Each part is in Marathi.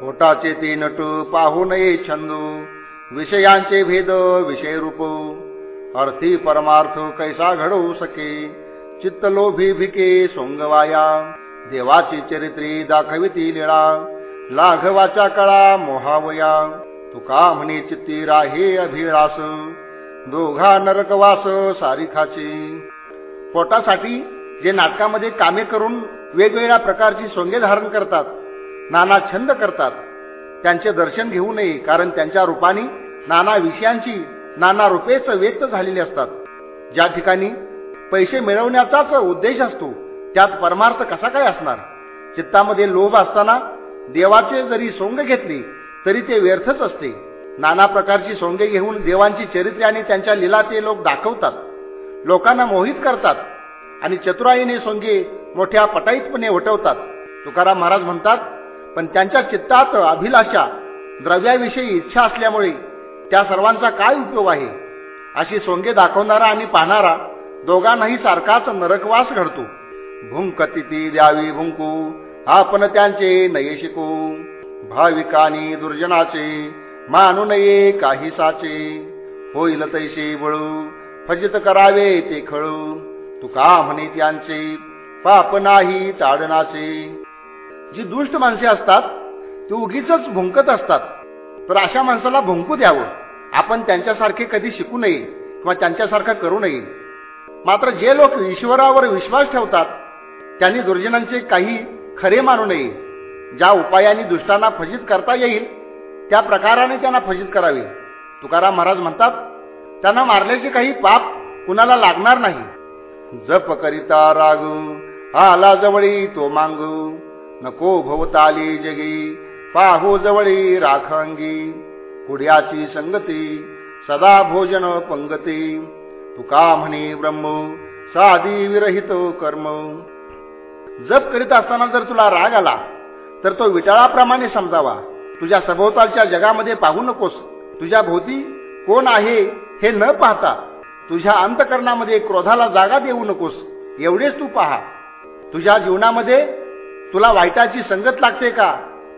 पोटाचे ते नट पाहू नये छंदू. विषयांचे भेद विषय रूप. अर्थी परमार्थ कैसा घडवू सके? चित्तलोभी भिके सोंगवाया. देवाची चरित्री दाखविती लिळा लाघवाच्या कळा मोहावया. तुका म्हणे चित्ती राहे अभिरास दोघा नरकवास सारिखाची. पोटासाठी जे नाटकामध्ये कामे करून वेगवेगळ्या प्रकारची सोंगे धारण करतात नाना छंद करतात. त्यांचे दर्शन घेऊ नये कारण त्यांच्या रूपाने नाना विषयांची नाना रूपेच व्यक्त झालेली असतात. ज्या ठिकाणी पैसे मिळवण्याचाच उद्देश असतो त्यात परमार्थ कसा काय असणार? चित्तामध्ये लोभ असताना देवाचे जरी सोंग घेतले तरी ते व्यर्थच असते. नाना प्रकारची सोंगे घेऊन देवांची चरित्रे आणि त्यांच्या लिला ते लोक दाखवतात. लोकांना मोहित करतात आणि चतुराईने सोंगे मोठ्या पटाईतपणे वटवतात तुकाराम महाराज म्हणतात पण त्यांच्या चित्तात अभिलाषा द्रव्याविषयी इच्छा असल्यामुळे त्या सर्वांचा काय उपयोग आहे? अशी सोंगे दाखवणारा आणि पाहणारा दोघांनाही सारखाच नरकवास घडतो. भुंकती द्यावी भुंकू आपण त्यांचे नये शिकू. भाविकानी दुर्जनाचे मानू नये काही साचे. होईल तैसे बळू फजित करावे ते खळू. तुका म्हणे त्यांचे पाप नाही ताडनाचे. जी दुष्ट माणसे असतात ती उगीच भुंकत असतात. तर अशा माणसाला भुंकू द्यावं. आपण त्यांच्यासारखे कधी शिकू नये किंवा त्यांच्यासारखं करू नये. मात्र जे लोक ईश्वरावर विश्वास ठेवतात त्यांनी दुर्जनांचे काही खरे मानू नये. ज्या उपायाने दुष्टांना फजित करता येईल त्या प्रकाराने त्यांना फजित करावे. तुकाराम महाराज म्हणतात त्यांना मारल्याचे काही पाप कुणाला लागणार नाही. जप करिता रागू आला जवळी तो मांगू. नको भोवताली जगी. पाहू जवळी राखांगी. कुड्याची संगती सदा भोजन पंगती. तुका म्हणे ब्रह्म साधी विरहित कर्म. जप करीत असताना जर तुला राग आला तर तो विटाळाप्रमाणे समजावा. तुझ्या सभोवतालच्या जगामध्ये पाहू नकोस. तुझ्या भोवती कोण आहे हे न पाहता तुझ्या अंतकरणामध्ये क्रोधाला जागा देऊ नकोस. एवढेच तू पहा. तुझ्या जीवनामध्ये तुला वाईटाची संगत लागते का?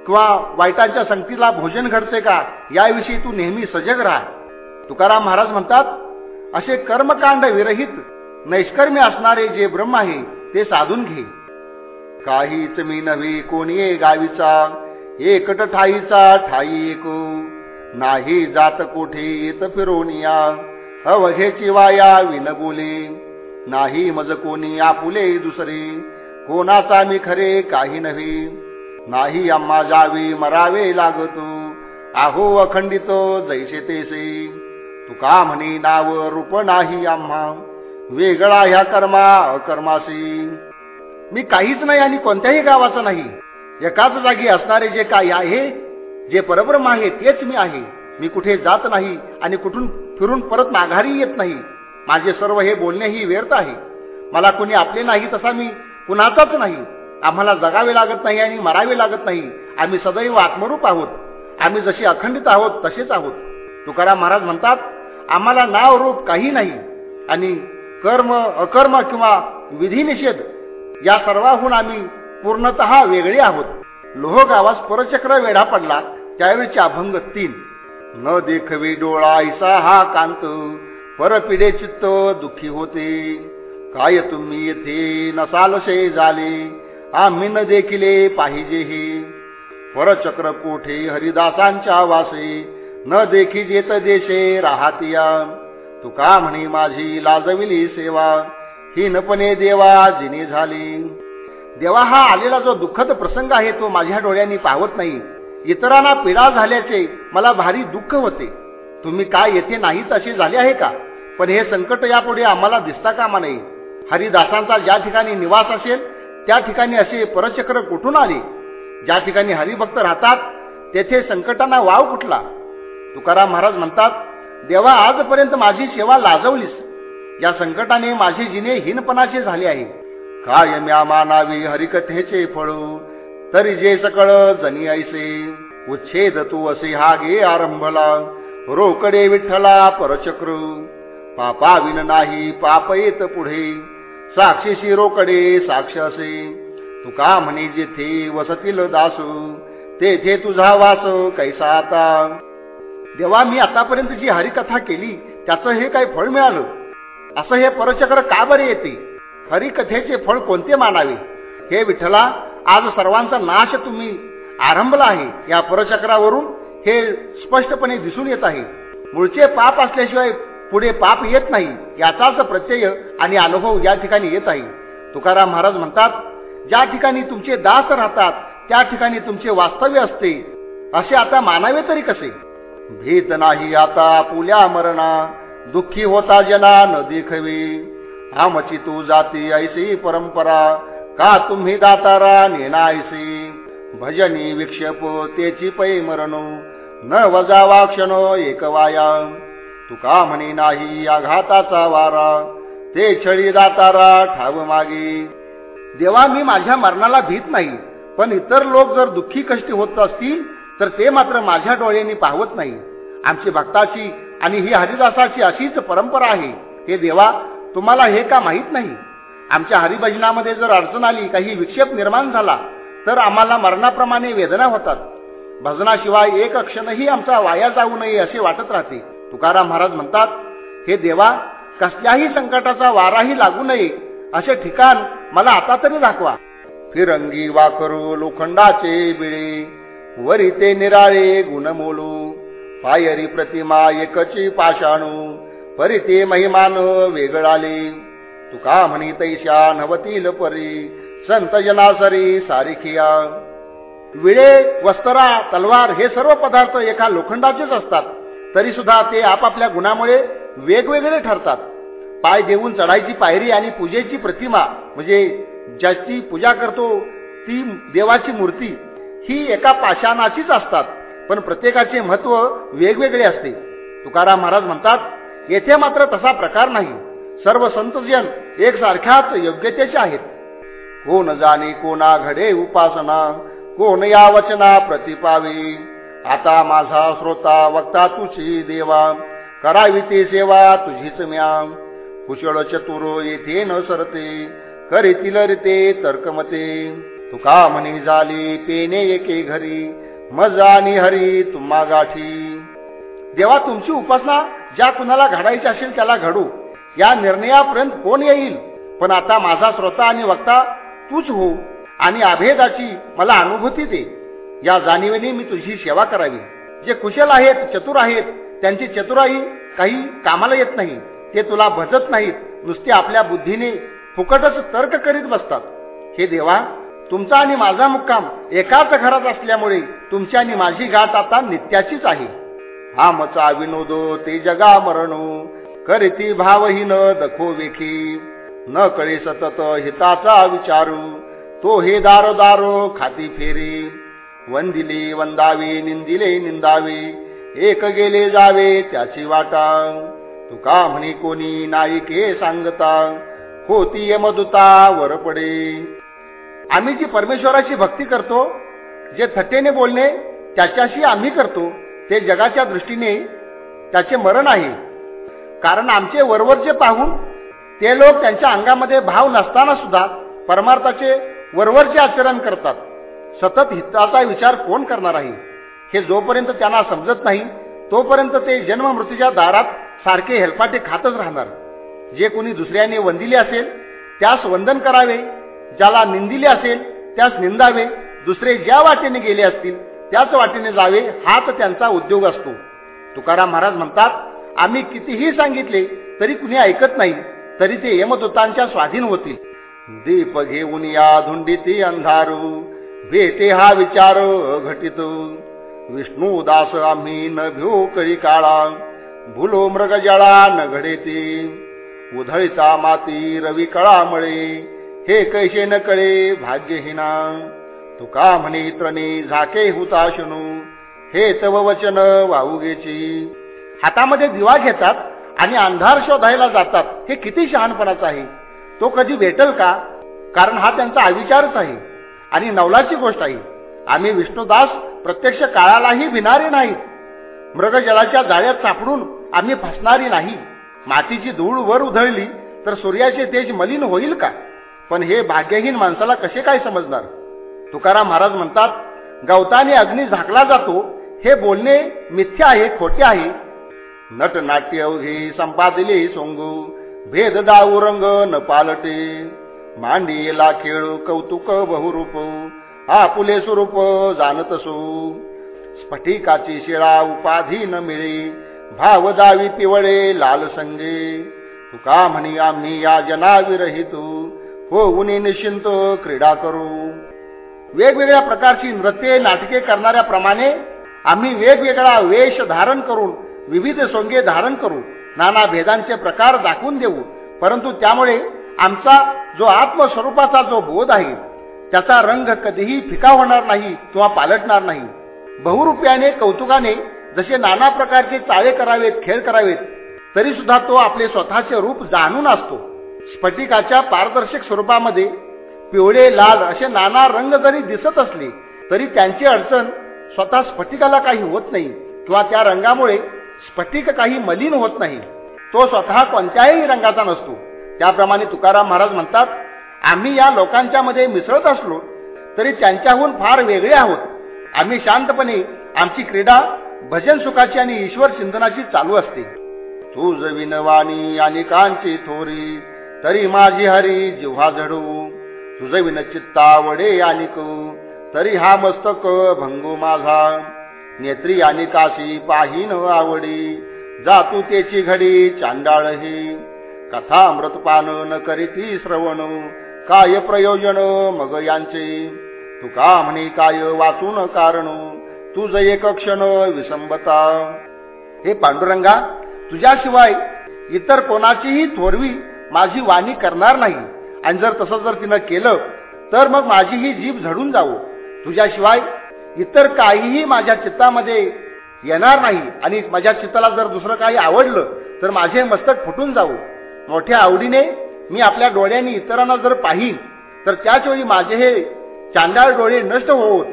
किंवा वाईटाच्या संगतीला भोजन घडते का? याविषयी तू नेहमी सजग राहा. तुकाराम महाराज म्हणतात असे कर्मकांड विरहित नैष्कर्म्य असणारे जे ब्रह्म आहे ते साधून घे. काहीच मी नव्हे कोणी गावीचा? एकट ठाईचा ठाई एक. नाही जात कोठे येत फिरोनिया अवघेची वाया विन बोले नाही मज कोणी आपुले दुसरे. कोणाचा मी खरे काही नव्हे. नाही आम्हा जावे मरावे लागतो. आहो अखंडित जैसे तेसे. तुका म्हणे नाव रूप नाही आम्हा. वेगळा ह्या कर्मा अकर्मासी. मी काहीच नाही आणि कोणत्याही गावाचं नाही. एकाच जागी असणारे जे काही आहे जे परब्रह्म आहे तेच मी आहे. मी कुठे जात नाही आणि कुठून फिरून परत माघारी येत नाही. माझे सर्व हे बोलणे ही व्यर्थ आहे. मला कुणी आपले नाही तसा मी कुणाचाच नाही. आम्हाला जगावे लागत नाही आणि मरावे लागत नाही. आम्ही सदैव आत्मरूप आहोत. आम्ही जशी अखंडित आहोत तसेच आहोत. तुकाराम महाराज म्हणतात आम्हाला नाव रूप काही नाही. आणि कर्म अकर्म किंवा विधिनिषेध या सर्वाहून आम्ही पूर्णत वेगळे आहोत. लोह गावास परचक्र वेढा पडला त्यावेळीचे अभंग तीन. न देखवी डोळा ऐसा हा कांत परपिडे चित्त दुखी होते. काय तुम्ही येथे नसालसे झाले आम्ही न देखिले पाहिजे हे परचक्र कोठे हरिदासांच्या वासे? न देखी जेत देशे राहतिया. तुका म्हणे माझी लाजविली सेवा. हीनपणे देवा जिने झाली. देवा हा आलेला जो दुःखद प्रसंग आहे तो माझ्या डोळ्यांनी पाहत नाही. इतरांना पीडा झाल्याचे मला भारी दुःख होते. तुम्ही काय येथे नाहीच असे झाले आहे का? पण हे संकट यापुढे आम्हाला दिसता कामा नाही हरिदासांचा ज्या ठिकाणी निवास असेल त्या ठिकाणी असे परचक्र कुठून आले? ज्या ठिकाणी हरिभक्त राहतात तेथे संकटांना वाव कुठला? तुकाराम महाराज म्हणतात देवा आजपर्यंत माझी सेवा लाजवलीस. या संकटाने माझे जिने हीनपणाचे झाले आहे. काय म्या मानावी हरिकथेचे फळ? तरी जे सकळ जनी ऐसे. उच्छेद तू असे हा गे आरंभला. रोकडे विठ्ठला परचक्र पापा विन नाही पाप येत पुढे. साक्षी रोकडे साक्ष असे. तुका म्हणे जेथे वसतील दासू तेथे तुझा वास कैसा आता? देवा मी आतापर्यंत जी हरिकथा केली त्याचं हे काही फळ मिळालं? असं हे परचक्र का बरे येते? हरिकथेचे फळ कोणते मानावे? हे विठ्ठला आज सर्वांचा नाश तुम्ही आरंभला आहे. या परचक्रावरून हे स्पष्टपणे दिसून येत आहे. मूळचे पाप असल्याशिवाय पुढे पाप येत नाही याचाच प्रत्यय आणि अनुभव या ठिकाणी येत आहे. तुकाराम महाराज म्हणतात ज्या ठिकाणी तुमचे दास राहतात त्या ठिकाणी तुमचे वास्तव्य असते. असे आता मानावे तरी कसे? भीत नाही आता पुल्या मरणा दुःखी होता जना न देखवी. आमची तू जाती ऐसी परंपरा का तुम्ही दातारा नेनायसी? भजनी विक्षेप तेची पै मरण न वजावा क्षण एक वाया. तुका म्हणे नाही आघाताचा वारा. ते छळी दातारा ठाव मागे. देवा मी माझ्या मरणाला भीत नाही पण इतर लोक जर दुःखी कष्टी होत असतील तर ते मात्र माझ्या डोळ्यांनी पाहवत नाही. आमची भक्ताची आणि ही हरिदासाची अशीच परंपरा आहे. हे देवा तुम्हाला हे का माहीत नाही? आमच्या हरिभजनामध्ये जर अडचण आली काही विक्षेप निर्माण झाला तर आम्हाला मरणाप्रमाणे वेदना होतात. भजनाशिवाय एक क्षणही आमचा वाया जाऊ नये असे वाटत राहते. तुकाराम महाराज म्हणतात हे देवा कसल्याही संकटाचा वाराही लागू नये असे ठिकाण मला आता तरी दाखवा. फिरंगी वाकरू लोखंडाचे बिळे वरी ते निराळे गुणमोलू पायरी प्रतिमा एकची पाषाणू परी ते महिमान वेगळाले. तुका म्हणी तैशा नवतील परी संत जनासरी सारिखिया. विळे वस्त्रा तलवार हे सर्व पदार्थ एका लोखंडाचेच असतात. तरी सुद्धा ते आपापल्या गुणामुळे वेगवेगळे ठरतात. पाय देऊन चढायची पायरी आणि पूजेची प्रतिमा म्हणजे ज्याची पूजा करतो ती देवाची मूर्ती ही एका पाषाणाचीच असतात. पण प्रत्येकाचे महत्त्व वेगवेगळे असते. तुकाराम महाराज म्हणतात येथे मात्र तसा प्रकार नाही. सर्व संतजन एकसारख्याच योग्यतेचे आहेत. कोण जाणे कोणा घडे उपासना कोण या वचना प्रतिपावे? आता माझा श्रोता वक्ता तुझी देवा करावी ती सेवा तुझीच म्या. कुशळ चतुर येथे न सरते करीतील रिते तर्कमते. तुका म्हणी झाली पेने एके घरी मजा निहरी हरी तुम्हा गाठी. देवा तुमची उपासना ज्या कुणाला घडायची असेल त्याला घडू. या निर्णयापर्यंत कोण येईल? पण आता माझा श्रोता आणि वक्ता तूच हो आणि अभेदाची मला अनुभूती दे. या जाणीवेने मी तुझी सेवा करावी. जे कुशल आहेत चतुर आहेत त्यांची चतुराई काही कामाला येत नाही. ते तुला भजत नाहीत. नुसते आपल्या बुद्धीने फुकटच तर्क करीत बसतात. हे देवा तुमचा आणि माझा मुक्काम एकाच घरात असल्यामुळे तुमची आणि माझी गाठ आता नित्याचीच आहे. आमचा विनोदो ते जगा मरणो. करीती भावहीन दखो वेखी न कळे सतत हिताचा विचारू. तो हे दारो दारो खाती फेरी. वंदिले वंदावे निंदिले निंदावे एक गेले जावे त्याची वाटा तुका म्हणे कोणी नायिके सांगता होती यमदुता वर पडे आम्ही जी परमेश्वराची भक्ती करतो जे थट्टेने बोलणे त्याच्याशी आम्ही करतो ते जगाच्या दृष्टीने त्याचे मरण आहे कारण आमचे वरवरचे पाहून ते लोक त्यांच्या अंगामध्ये भाव नसताना सुद्धा परमार्थाचे वरवरचे आचरण करतात सतत हिताचा विचार कोण करणार आहे? हे जोपर्यंत त्यांना समजत नाही तोपर्यंत ते जन्म मृत्यूच्या दारात सारखे हेलपाटे खातच राहणार. जे कोणी दुसऱ्याने वंदिले असेल त्यास वंदन करावे. ज्याला निंदिले असेल त्यास निंदावे. दुसरे ज्या वाटेने गेले असतील त्याच वाटेने जावे हाच त्यांचा उद्योग असतो. तुकाराम महाराज म्हणतात आम्ही कितीही सांगितले तरी कुणी ऐकत नाही तरी ते यमदूतांच्या स्वाधीन होतील. दीप घेऊन या धुंडीती अंधारू भेटे हा विचार घटित. विष्णू दास आम्ही न भिऊ करी काळा. भुलो मृग जळा न घडेती. उधळीचा माती रवी कळामळे. हे कैसे न कळे भाग्यहीना. तुका म्हणे त्रणी झाके हुताशनू हे तव वचन वाहुगेची हातामध्ये दिवा घेतात आणि अंधार शोधायला जातात. हे किती शहाणपणाचं आहे. तो कधी भेटल का? कारण हा त्यांचा अविचारच आहे. आणि नवलाची गोष्ट आहे. आम्ही विष्णुदास प्रत्यक्ष काळालाही भिनारे नाहीत. मृगजलाच्या जाळ्यात सापडून आम्ही फसणारी नाही. मातीची धूळ वर उधळली तर सूर्याचे तेज मलिन होईल का? पण हे भाग्यहीन माणसाला कसे काय समजणार? तुकाराम महाराज म्हणतात गवताने अग्नी झाकला जातो. हे बोलणे मिथ्य आहे खोटे आहे. नटनाट्य अवघे संपादिले सोंगू. भेद दाऊ रंग न पालटे. मांडीला खेळू कौतुक बहुरूप. आपुले स्वरूप जाणत असू. स्फटिकाची शिळा उपाधी न मिळे. भाव जावी पिवळे लाल संगे. तुका म्हणी आम्ही या जनाविरहित. हो उनी निश्चिंत क्रीडा करू. वेगवेगळ्या प्रकारची नृत्ये नाटके करणाऱ्याप्रमाणे आम्ही वेगवेगळा वेश धारण करून विविध सोंगे धारण करू. नाना भेदांचे प्रकार दाखवून देऊ. परंतु त्यामुळे आमचा जो आत्मस्वरूपाचा जो बोध आहे त्याचा रंग कधीही फिका होणार नाही किंवा पालटणार नाही. बहुरुपयाने कौतुकाने जसे नाना प्रकारचे चाळे करावेत खेळ करावेत तरी सुद्धा तो आपले स्वतःचे रूप जाणून असतो. स्फटिकाच्या पारदर्शक स्वरूपामध्ये पिवळे लाल असे नाना रंग जरी दिसत असले तरी त्यांची अडचण स्वतः स्फटिकाला काही होत नाही किंवा त्या रंगामुळे स्फटिक काही मलिन होत नाही. तो स्वतः कोणत्याही रंगाचा नसतो. त्याप्रमाणे तुकाराम महाराज म्हणतात आम्ही या लोकांच्या मध्ये मिसळत असलो तरी त्यांच्याहून फार वेगळे आहोत. आम्ही शांतपणे आमची क्रीडा भजन सुखाची आणि ईश्वर चिंतनाची चालू असते. तुझ विनवाणी आणि कांची थोरी तरी माझी हरी जिव्हा झडू तुझ विन चित्तावडे आणि तरी हा मस्तक भंगू माझा. नेत्री आणि काशी पाहिन आवडी जातू त्याची घडी चांडाळही. कथा अमृतपान न करीती श्रवण. काय प्रयोजन मग यांचे? तुका म्हणे काय वाचून कारण? तुझ एक क्षण विसंबता. हे पांडुरंगा तुझ्याशिवाय इतर कोणाचीही थोरवी माझी वाणी करणार नाही. आणि जर तसं जर तिनं केलं तर मग माझी ही जीभ झडून जावो. तुझ्याशिवाय इतर काहीही माझ्या चित्तामध्ये येणार नाही. आणि माझ्या चित्ताला जर दुसरं काही आवडलं तर माझे मस्तक फुटून जाऊ मोठ्या आवडीने मी आपल्या डोळ्यांनी इतरांना जर पाहीन तर त्याच वेळी माझे हे चांडाळ डोळे नष्ट होत.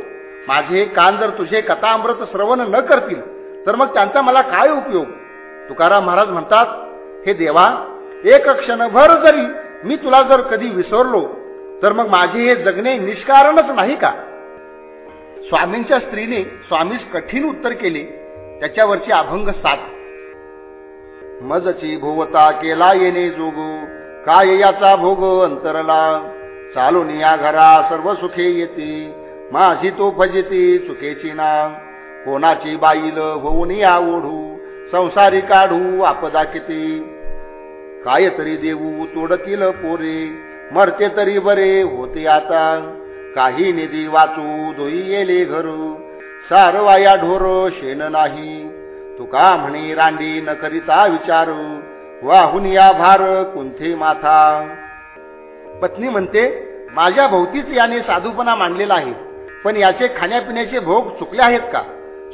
माझे हे कान जर तुझे कथामृत श्रवण न करतील तर मग त्यांचा मला काय उपयोग? तुकाराम महाराज म्हणतात हे देवा एक क्षणभर जरी मी तुला जर कधी विसरलो तर मग माझे हे जगणे निष्कारणच नाही का? स्वामींच्या स्त्रीने स्वामीस कठीण उत्तर केले. त्याच्यावरची अभंग साथ मजची भोवता केला येणे जोगू. काय याचा भोग अंतरला? चालून या घरा सर्व सुखे येते. माझी तो फजिती चुकेची ना. कोणाची बाईल होऊन या ओढू? संसारी काढू आपदा किती? काय तरी देऊ तोडतील पोरे. मरते तरी बरे होते आता. काही निधी वाचू धोई येले घरू सारवाया ढोर शेन नाही. तुका म्हणे रांडी न करिता विचारू? वाहून या भार कुंथे माथा? पत्नी म्हणते माझ्या भोवतीच याने साधूपणा मांडलेला आहे पण याचे खाण्यापिण्याचे भोग चुकले आहेत का?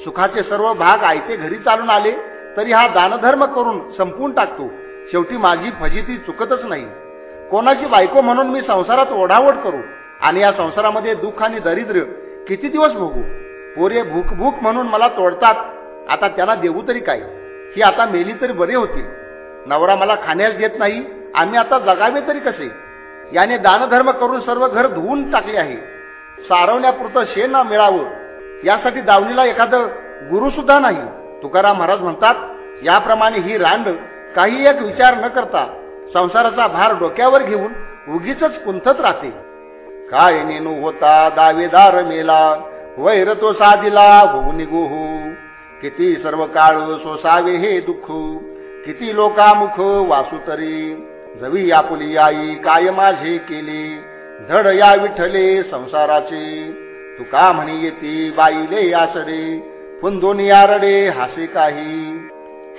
सुखाचे सर्व भाग आयते घरी चालून आले तरी हा दानधर्म करून संपून टाकतो. शेवटी माझी फजिती चुकतच नाही. कोणाची बायको म्हणून मी संसारात ओढावड करू? आणि या संसारामध्ये दुःख आणि दरिद्र किती दिवस भोगू? पोरे भूक भूक म्हणून मला तोडतात आता त्याला देऊ तरी काय? ही आता मेली तरी बरे होतील. नवरा मला खाण्यास देत नाही आम्ही आता जगावे तरी कसे? याने दानधर्म करून सर्व घर धुवून टाकले आहे. सारवण्यापुरतं शेण मिळावं. यासाठी दावणीला एखादं गुरु सुद्धा नाही. तुकाराम महाराज म्हणतात याप्रमाणे ही रांड काही एक विचार न करता संसाराचा भार डोक्यावर घेऊन उगीच कुंथत राहते. काय नेनू होता दावेदार मेला वैर तो साधिला होऊ निगोहू हो. किती सर्व काळ सोसावे हे दुःख किती लोकामुख वासू तरी. जवी आपुली आई काय माझे केले धड या विठले संसाराचे. तुका म्हणी येते बाईले आसरे पुंदोन यारडे हासे काही.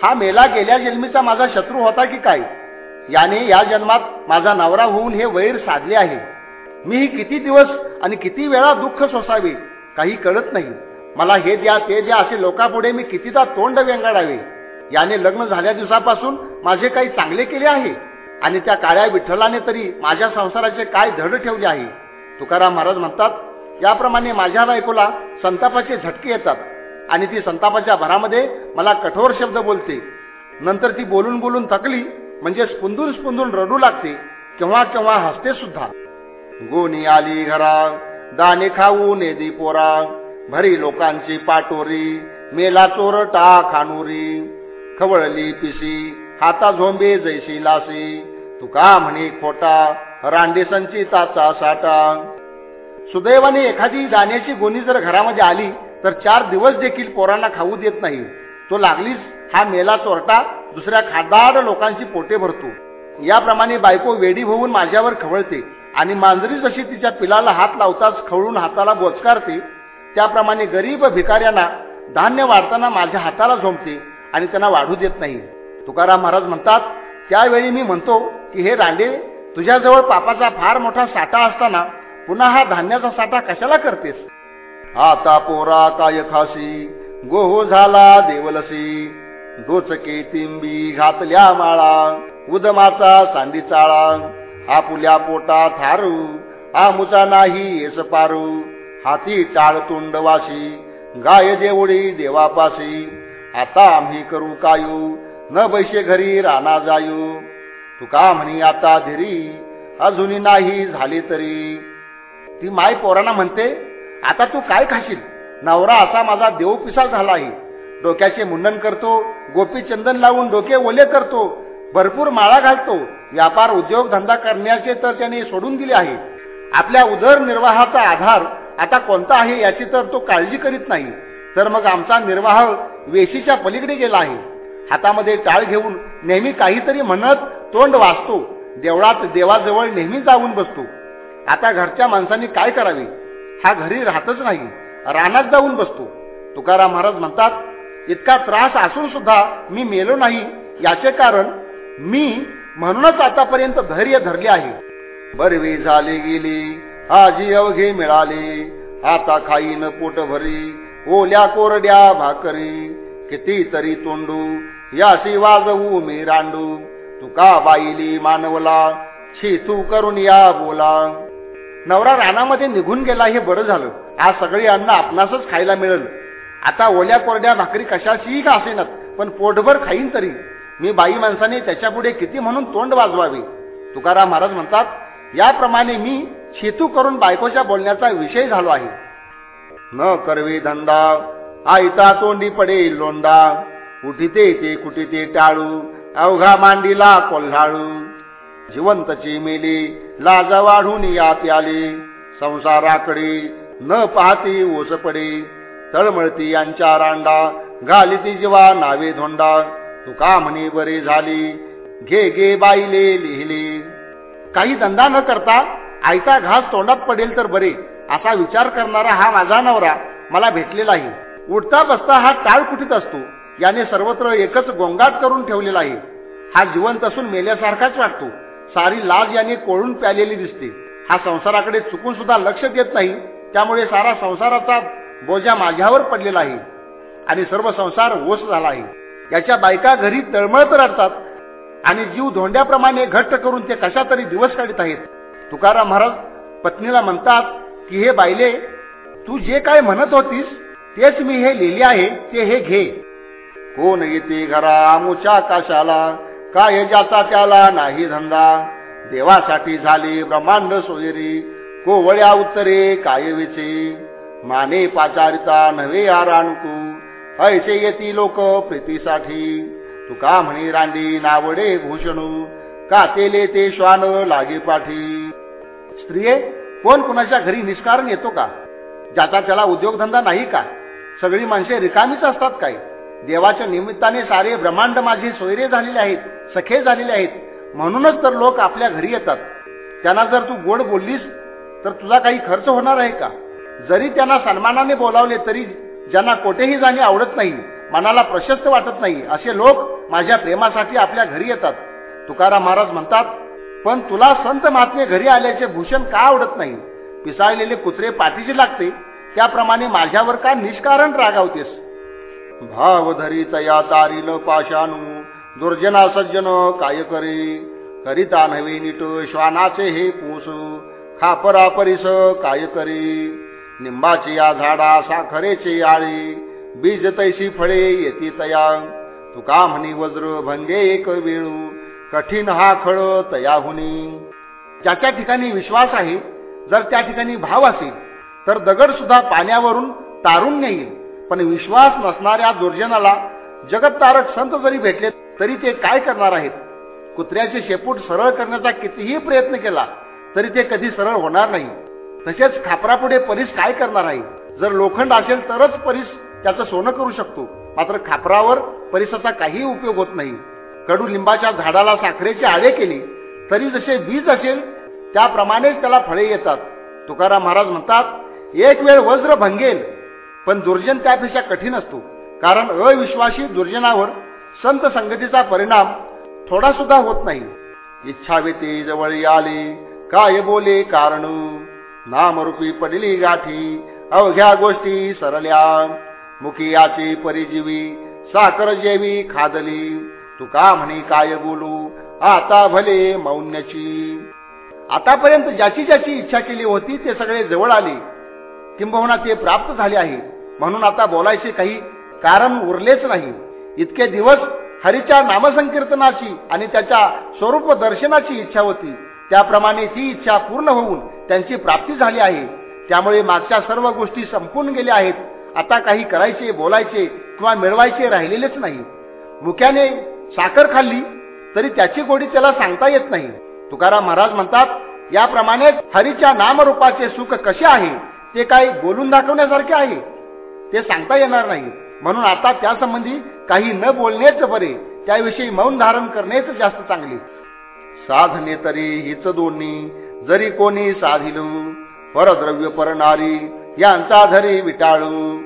हा मेला गेल्या जन्मीचा माझा शत्रू होता की काय? याने या जन्मात माझा नवरा होऊन हे वैर साधले आहे. मी ही किती दिवस आणि किती वेळा दुःख सोसावे काही कळत नाही. मला हे द्या ते द्या असे लोकांपुढे मी कितीदा तोंड व्यंगाडावे याने लग्न झाल्या दिवसापासून माझे काही चांगले केले आहे. आणि त्या काळ्या विठ्ठलाने तरी माझ्या संसाराचे काय धड ठेवले आहे? तुकाराम महाराज म्हणतात याप्रमाणे माझ्या बायकोला संतापाचे झटके येतात. आणि ती संतापाच्या भरामध्ये मला कठोर शब्द बोलते. नंतर ती बोलून बोलून थकली म्हणजे स्पुंदून स्पुंदून रडू लागते. केव्हा केव्हा हसते सुद्धा. गोनी आली घरा दाणे खाऊ नेदी पोरा. भरी लोकांची पाटोरी मेला चोरटा खानुरी खवळली पिसी हाता झोंबे जैशी लासी तुका म्हणे खोटा रांडे संचिताचा साठा सुदैवाने एखादी दाण्याची गोणी जर घरामध्ये आली तर चार दिवस देखील पोरांना खाऊ देत नाही. तो लागलीच हा मेला चोरटा दुसऱ्या खादाड लोकांची पोटे भरतो. याप्रमाणे बायको वेडी होऊन माझ्यावर खवळते आणि मांजरी जशी तिच्या पिलाला हात लावताच खवळून हाताला बोचकारते त्याप्रमाणे गरीब भिकाऱ्यांना धान्य वाढताना माझ्या हाताला झोमते आणि त्यांना वाढू देत नाही. तुकाराम महाराज म्हणतात त्यावेळी मी म्हणतो की हे रांडे तुझ्याजवळ पापाचा फार मोठा साठा असताना पुन्हा हा धान्याचा साठा कशाला करतेस? आता पोरा काय खासी गोहो झाला देवलसी. डोचके तिंबी घातल्या माळा उदमाचा सांडी चाळा. आपुल्या पोटा थारू आमुचा नाही येस पारू. हाती टाळ गाय देवडी देवापाशी आता आम्ही करू कायू न बैसे घरी राणा जायू. तुका म्हणी आता धीरी अजूनही नाही झाली तरी. ती माय पोरांना म्हणते आता तू काय खाशील? नवरा असा माझा देवपिसा झाला आहे डोक्याचे मुंडन करतो गोपी चंदन लावून डोके ओले करतो भरपूर माळा घालतो. व्यापार उद्योग धंदा करण्याचे तर त्याने सोडून दिले आहे. आपल्या उदरनिर्वाहाचा आधार आता कोणता आहे याची तर तो काळजी करीत नाही. तर मग आमचा निर्वाह वेशीच्या पलीकडे गेला आहे. हातामध्ये टाळ घेऊन नेहमी काहीतरी म्हणत तोंड वाचतो देवळात देवाजवळ नेहमी जाऊन बसतो. आता घरच्या माणसांनी काय करावे? हा घरी राहतच नाही. रानात जाऊन बसतो. तुकाराम महाराज म्हणतात इतका त्रास असून सुद्धा मी मेलो नाही. याचे कारण मी म्हणूनच आतापर्यंत धैर्य धरले आहे. बरवे झाले गेली. आजी अवघे मिळाले. आता खाईन पोट भरी. ओल्या कोरड्या भाकरी. किती तरी तोंडू. याशी वाजवू मी रांडू. तुका बाईली मानवला. छी तू करून या बोला. नवरा रानामध्ये निघून गेला हे बरं झालं. आज सगळी अन्न आपणासच खायला मिळेल. आता ओल्या कोरड्या भाकरी कशाचीही का असेनात? पण पोटभर खाईन तरी. मी बाई माणसाने त्याच्यापुढे किती म्हणून तोंड वाजवावे? तुकाराम महाराज म्हणतात याप्रमाणे मी शेतू करून बायकोच्या बोलण्याचा विषय झालो आहे. न करवी धंदा आयता तोंडी पडे लोंडा उठीते ते कुठे टाळू अवघा मांडीला कोल्हाळू. जिवंतची मेली लाज वाढून यात प्याली संसाराकडे न पाहती ओस पडे. तळमळती यांच्या रांडा घाली ती जीवा नावे धोंडा. तुका म्हणे बरे झाली घे घे बाईले लिहिले. काही धंदा न करता आयता घास तोंडात पडेल तर बरे असा विचार करणारा हा माझा नवरा मला भेटलेला आहे. उठता बसता हा टाळ कुठीत असतो? याने सर्वत्र एकच गोंगाट करून ठेवलेला आहे. हा जिवंत असून मेल्यासारखाच वाटतो. सारी लाज याने कोळून प्यालेली दिसते. हा संसाराकडे चुकून सुद्धा लक्ष देत नाही त्यामुळे सारा संसाराचा बोजा माझ्यावर पडलेला आहे. आणि सर्व संसार ओस झाला आहे. याच्या बायका घरी तळमळत राहतात आणि जीव धोंड्याप्रमाणे घट्ट करून ते कशा तरी दिवस काढत आहेत. तुकाराम महाराज पत्नीला म्हणतात की हे बायले तू जे काय म्हणत होतीस तेच मी हे लिहिले आहे ते हे घे. कोण येते घरा आमुच्या आकाशाला? काय जाता त्याला नाही धंदा? देवासाठी झाली ब्रह्मांड सोयरी कोवळ्या उत्तरे काय विचे? माने पाचारिता नव्हे आराणकू ऐसे येती लोक प्रीतीसाठी. तुका म्हणे रांडी नावडे भूषणू का तेले ते श्वान लागे पाठी? स्त्रिये कोण कोणाच्या घरी निष्कारण येतो का? ज्याचा त्याला उद्योगधंदा नाही का? सगळी माणसे रिकामीच असतात काय? देवाच्या निमित्ताने सारे ब्रह्मांड माझे सोयरे झालेले आहेत सखे झालेले आहेत. म्हणूनच तर लोक आपल्या घरी येतात. त्यांना जर तू गोड बोललीस तर तुझा काही खर्च होणार आहे का? जरी त्यांना सन्मानाने बोलावले तरी ज्यांना कोठेही जाणे आवडत नाही मनाला प्रशस्त वाटत नाही असे लोक माझ्या प्रेमासाठी आपल्या घरी येतात. तुकाराम महाराज म्हणतात पण तुला संत महात्मे घरी आल्याचे भूषण का आवडत नाही? पिसाळलेले कुत्रे पाठीशी लागते. त्याप्रमाणे माझ्यावर का निष्कारण रागावतेस? भाव धरी तया तारील पाशानू दुर्जना सज्जन काय करे? करिता नवे नीट श्वानाचे हे पूस खापरा परिस काय करे? निंबाची या झाडा साखरेचे आळी बीज तैसी फळे येती तया. तुका म्हणी वज्र भंगे एक वेळू कठीण हा खळ तयाहुनी. ज्याच्या ठिकाणी विश्वास आहे जर त्या ठिकाणी भाव असेल तर दगड सुद्धा पाण्यावरून तारून नेईल. पण विश्वास नसणाऱ्या दुर्जनाला जगत्तारक संत जरी भेटले तरी ते काय करणार आहेत? कुत्र्याचे शेपूट सरळ करण्याचा कितीही प्रयत्न केला तरी ते कधी सरळ होणार नाही. तसेच खापरापुढे परीस काय करणार आहे? जर लोखंड असेल तरच परीस त्याचं सोनं करू शकतो. मात्र खापरावर परिसाचा काही उपयोग होत नाही. कडुलिंबाच्या झाडाला साखरेचे आळे केले तरी जसे बीज असेल त्याप्रमाणेच त्याला फळे येतात. तुकाराम महाराज म्हणतात एक वेळ वज्र भंगेल पण दुर्जन त्यापेक्षा कठीण असतो. कारण अविश्वासी दुर्जनावर संत संगतीचा परिणाम थोडा सुद्धा होत नाही. इच्छा व्यते जवळ आले काय बोले कारण? नामरूपी पडली गाठी अवघ्या गोष्टी सरल्या. मुखी याची परिजीवी साखर जेवी खादली तुका म्हणे काय बोलू? आता भले मौन्याची. आतापर्यंत ज्याची ज्याची इच्छा केली होती ते सगळे जवळ आले. किंबहुना ते प्राप्त झाले आहे. म्हणून आता बोलायचे काही कारण उरलेच नाही. इतके दिवस हरीच्या नामसंकीर्तनाची आणि त्याच्या स्वरूप दर्शनाची इच्छा होती. त्याप्रमाणे ती इच्छा पूर्ण होऊन त्यांची प्राप्ती झाली आहे. त्यामुळे मागच्या सर्व गोष्टी संपून गेल्या आहेत. आता काही करायचे बोलायचे किंवा मिळवायचे राहिलेलेच नाही. मुख्याने साखर खाल्ली तरी त्याची गोडी त्याला सांगता येत नाही. तुकाराम महाराज म्हणतात याप्रमाणेच हरीच्या नामरूपाचे सुख कसे आहे ते काही बोलून दाखवण्यासारखे आहे? ते सांगता येणार नाही. म्हणून आता त्यासंबंधी काही न बोलणेच बरे त्याविषयी मौन धारण करणेच जास्त चांगले. साधने तरी हिच दोन्ही जरी कोणी साधिलू परद्रव्य परणारी यांचा धरी विटाळू.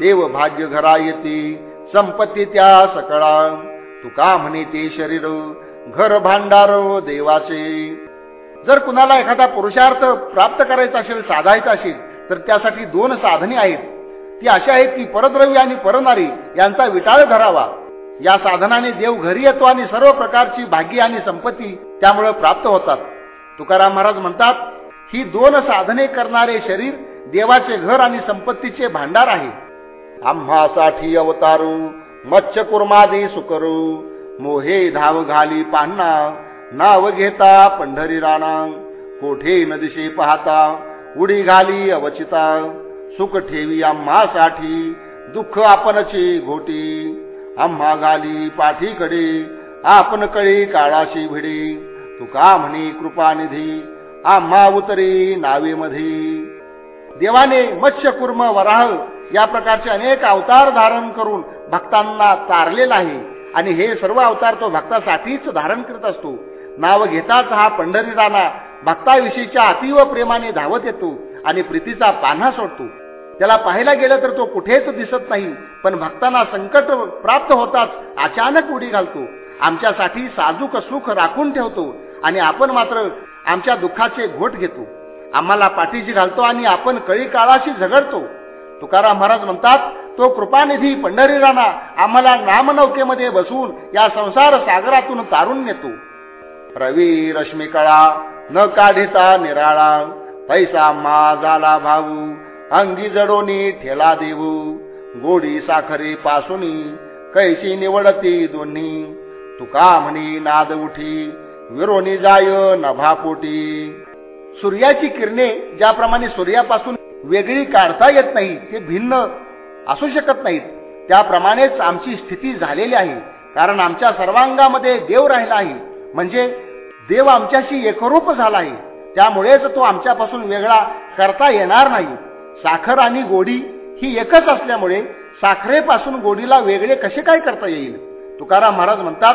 देव भाग्य घरा येते संपत्ती त्या सकळा. तुका म्हणे ते शरीर घर भांडार देवाचे. जर कुणाला एखादा पुरुषार्थ प्राप्त करायचा असेल साधायचा असेल तर त्यासाठी दोन साधने आहेत. ती अशी आहेत की परद्रव्य आणि परनारी यांचा विटाळ धरावा. या साधनाने देव घरी येतो आणि सर्व प्रकारची भाग्य आणि संपत्ती त्यामुळे प्राप्त होतात. तुकाराम महाराज म्हणतात ही दोन साधने करणारे शरीर देवाचे घर आणि संपत्तीचे भांडार आहे. आम्हासाठी अवतारू मच्छ कुर्मादी सुकरू मोहे धाव घाली पाहणा नाव घेता पंढरी राणा कोठे नदीशी पाहता उडी घाली अवचिता सुख ठेवी आम्हासाठी दुःख आपणची घोटी आम्हा घाली पाठीकडे आपण कळी काळाशी भिडी तुका म्हणी कृपानिधी आम्हा उतरी नावेमध्ये देवाने मत्स्य कुर्म वराह या प्रकारचे अनेक अवतार धारण करून भक्तांना तारलेला आहे. आणि हे सर्व अवतार तो भक्तासाठीच धारण करत असतो. नाव घेताच हा पंढरी राणा भक्ताविषयीच्या अतिव प्रेमाने धावत येतो आणि प्रीतीचा पान्हा सोडतो. त्याला पाहायला गेलं तर तो कुठेच दिसत नाही पण भक्तांना संकट प्राप्त होताच अचानक उडी घालतो. आमच्यासाठी साजूक सुख राखून ठेवतो आणि आपण मात्र आमच्या दुःखाचे घोट घेतो. आम्हाला पाठीशी घालतो आणि आपण कळी काळाशी झगडतो. तुकाराम महाराज म्हणतात तो कृपानिधी पंढरी राणा आम्हाला नामनौकेमध्ये बसून या संसार सागरातून तारून नेतो. रवी रश्मिकळा न काढिता निराळा पैसा माझाला भाऊ अंगी जडोनी ठेला देऊ गोडी साखरे पासुनी कैशी निवडती दोन्ही. तुका म्हणी नाद उठी विरोनी जाय नभापोटी सूर्याची किरणे ज्याप्रमाणे सूर्यापासून वेगळी काढता येत नाही ते भिन्न असू शकत नाहीत. त्याप्रमाणेच आमची स्थिती झालेली आहे. कारण आमच्या सर्वांगामध्ये देव राहिला आहे. म्हणजे देव आमच्याशी एकरूप झाला आहे. त्यामुळेच तो आमच्यापासून वेगळा करता येणार नाही. साखर आणि गोडी ही एकच असल्यामुळे साखरेपासून गोडीला वेगळे कसे काय करता येईल? तुकाराम महाराज म्हणतात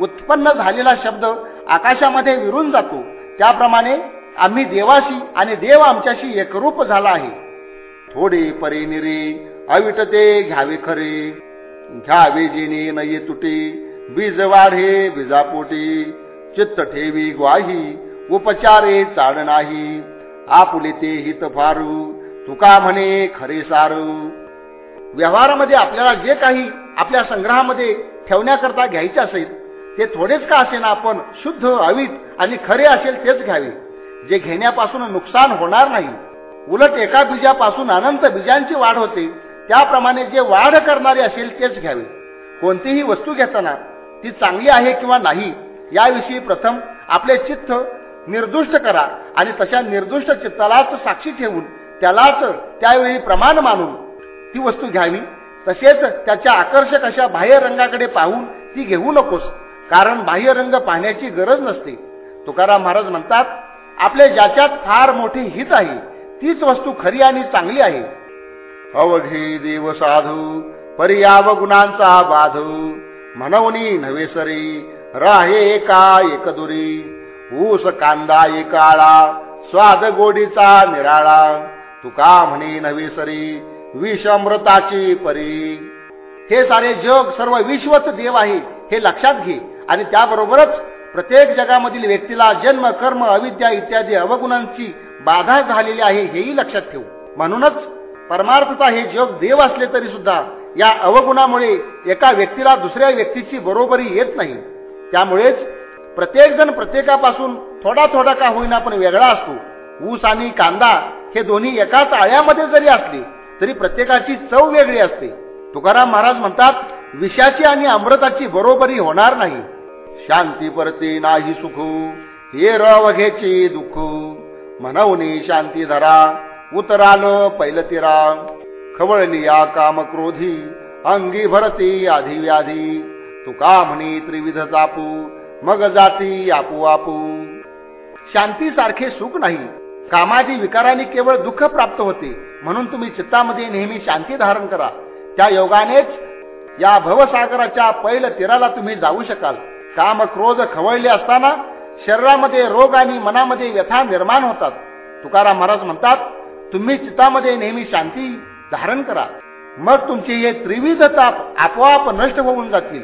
उत्पन्न झालेला शब्द आकाशामध्ये विरून जातो. त्याप्रमाणे आम्ही देवाशी आणि देव आमच्याशी एकरूप झाला आहे. थोडे परे निरे अविटते घ्यावे खरे. घ्यावे जिने नये तुटे बीज वाढे बीजापोटे चित्त ठेवी ग्वाही उपचारे चाड नाही. आपुले ते हित फारू तुका म्हणे खरे सारू. व्यवहारामध्ये आपल्याला जे काही आपल्या संग्रहामध्ये ठेवण्याकरता घ्यायचे असेल ते थोडेच का असेल आपण शुद्ध अवीत आणि खरे असेल तेच घ्यावे. जे घेण्यापासून नुकसान होणार नाही उलट एका बीजापासून अनंत बीजांची वाढ होते त्याप्रमाणे जे वाढ करणारे असेल तेच घ्यावे. कोणतीही वस्तू घेताना ती चांगली आहे किंवा नाही याविषयी प्रथम आपले चित्त निर्दुष्ट करा आणि तशा निर्दुष्ट चित्तालाच साक्षी ठेवून त्यालाच त्यावेळी प्रमाण मानून ती वस्तू घ्यावी. तसेच त्याच्या आकर्षक अशा बाह्य रंगाकडे पाहून ती घेऊ नकोस कारण बाह्य रंग पाहण्याची गरज नसते. तुकाराम महाराज म्हणतात आपले ज्याच्यात फार मोठी हित आहे तीच वस्तू खरी आणि चांगली आहे. अवघी देव साधू पर्याव गुणांचा बाधू म्हणवनी नवेसरी राहे एका एकदुरी ऊस कांदा एकाळा स्वाद गोडीचा निराळा तुका म्हणे नवेसरी विषमृताची परी. हे सारे जग सर्व विश्वच देव आहे हे लक्षात घे आणि त्याबरोबरच प्रत्येक जगामधील व्यक्तीला जन्म कर्म अविद्या इत्यादी अवगुणांची बाधा झालेली आहे हेही लक्षात ठेवू. म्हणूनच परमार्थता हे जग देव असले तरी सुद्धा या अवगुणामुळे एका व्यक्तीला दुसऱ्या व्यक्तीची बरोबरी येत नाही. त्यामुळेच प्रत्येक जण प्रत्येकापासून थोडा थोडा का होईना पण वेगळा असतो. ऊस आणि कांदा हे दोन्ही एकाच आळ्यामध्ये जरी असले तरी प्रत्येकाची चव वेगळी असते. तुकाराम महाराज म्हणतात विषाची आणि अमृताची बरोबरी होणार नाही. शांती परते नाही सुख. हे रवघेची दुःख. म्हणवनी शांती धरा. उतराल पैलतीरा. खवळली या काम क्रोधी अंगी भरती आधी व्याधी तुका म्हणी त्रिविध चापू. मग जाती आपू आपू शांती सारखे सुख नाही. कामाची विकारांनी केवळ दुःख प्राप्त होते. म्हणून तुम्ही चित्तामध्ये नेहमी शांती धारण करा. त्या योगानेच या भवसागराच्या पैल तीराला तुम्ही जाऊ शकाल. काम क्रोध खवळले असताना शरीरामध्ये रोग आणि मनामध्ये व्यथा निर्माण होतात. तुकाराम महाराज म्हणतात तुम्ही चित्तामध्ये नेहमी शांती धारण करा. मग तुमचे हे त्रिविध ताप आपोआप नष्ट होऊन जातील.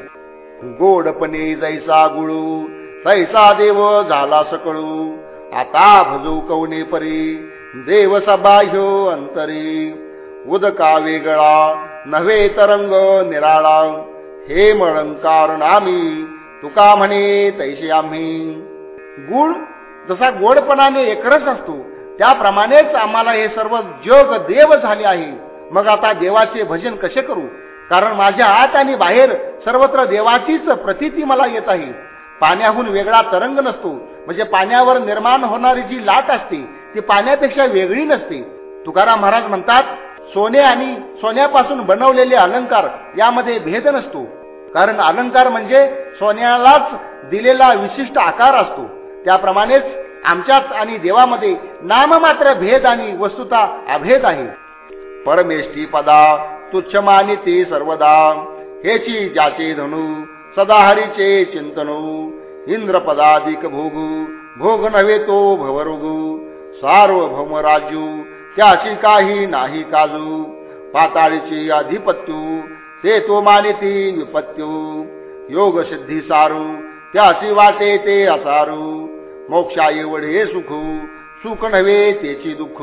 गोडपणे जैसा गुळू तैसा देव झाला सकळू. आता भजू कवने परी देव सबाह्यो अंतरी. उदका वेगळा नव्हे तरंग निराळा. हे मळंकार नामी तुका म्हणे तैशी आम्ही गुण जसा गोडपणाने एकरस असतो त्याप्रमाणेच आम्हाला हे सर्व जग देव झाले आहे. मग आता देवाचे भजन कसे करू? कारण माझ्या आत आणि बाहेर सर्वत्र देवाचीच प्रतिती मला येत आहे. पाण्याहून वेगळा तरंग नसतो. म्हणजे पाण्यावर निर्माण होणारी जी लाट असते ती पाण्यापेक्षा वेगळी नसते. तुकाराम महाराज म्हणतात सोने आणि सोन्यापासून बनवलेले अलंकार यामध्ये भेद नसतो. कारण अलंकार म्हणजे सोन्यालाच दिलेला विशिष्ट आकार असतो. त्याप्रमाणेच आमच्यात आणि देवामध्ये नाममात्र भेद आणि वस्तुता अभेद आहे. परमेष्ठी पदा तुच्छ मानिती सर्वदा. हेची ज्याचे धनु सदाहरीचे चिंतनू. इंद्रपदाधिक भोगू भोग नव्हे तो भवरोगू. सार्वभौम राजू त्याची काही नाही काजू. पाताळीची अधिपत्यू ते तो मानिती विपत्यू योग सिद्धी सारू त्याची वाटे ते असारू. मोक्षा एवढे सुख सुख नव्हे त्याची दुःख.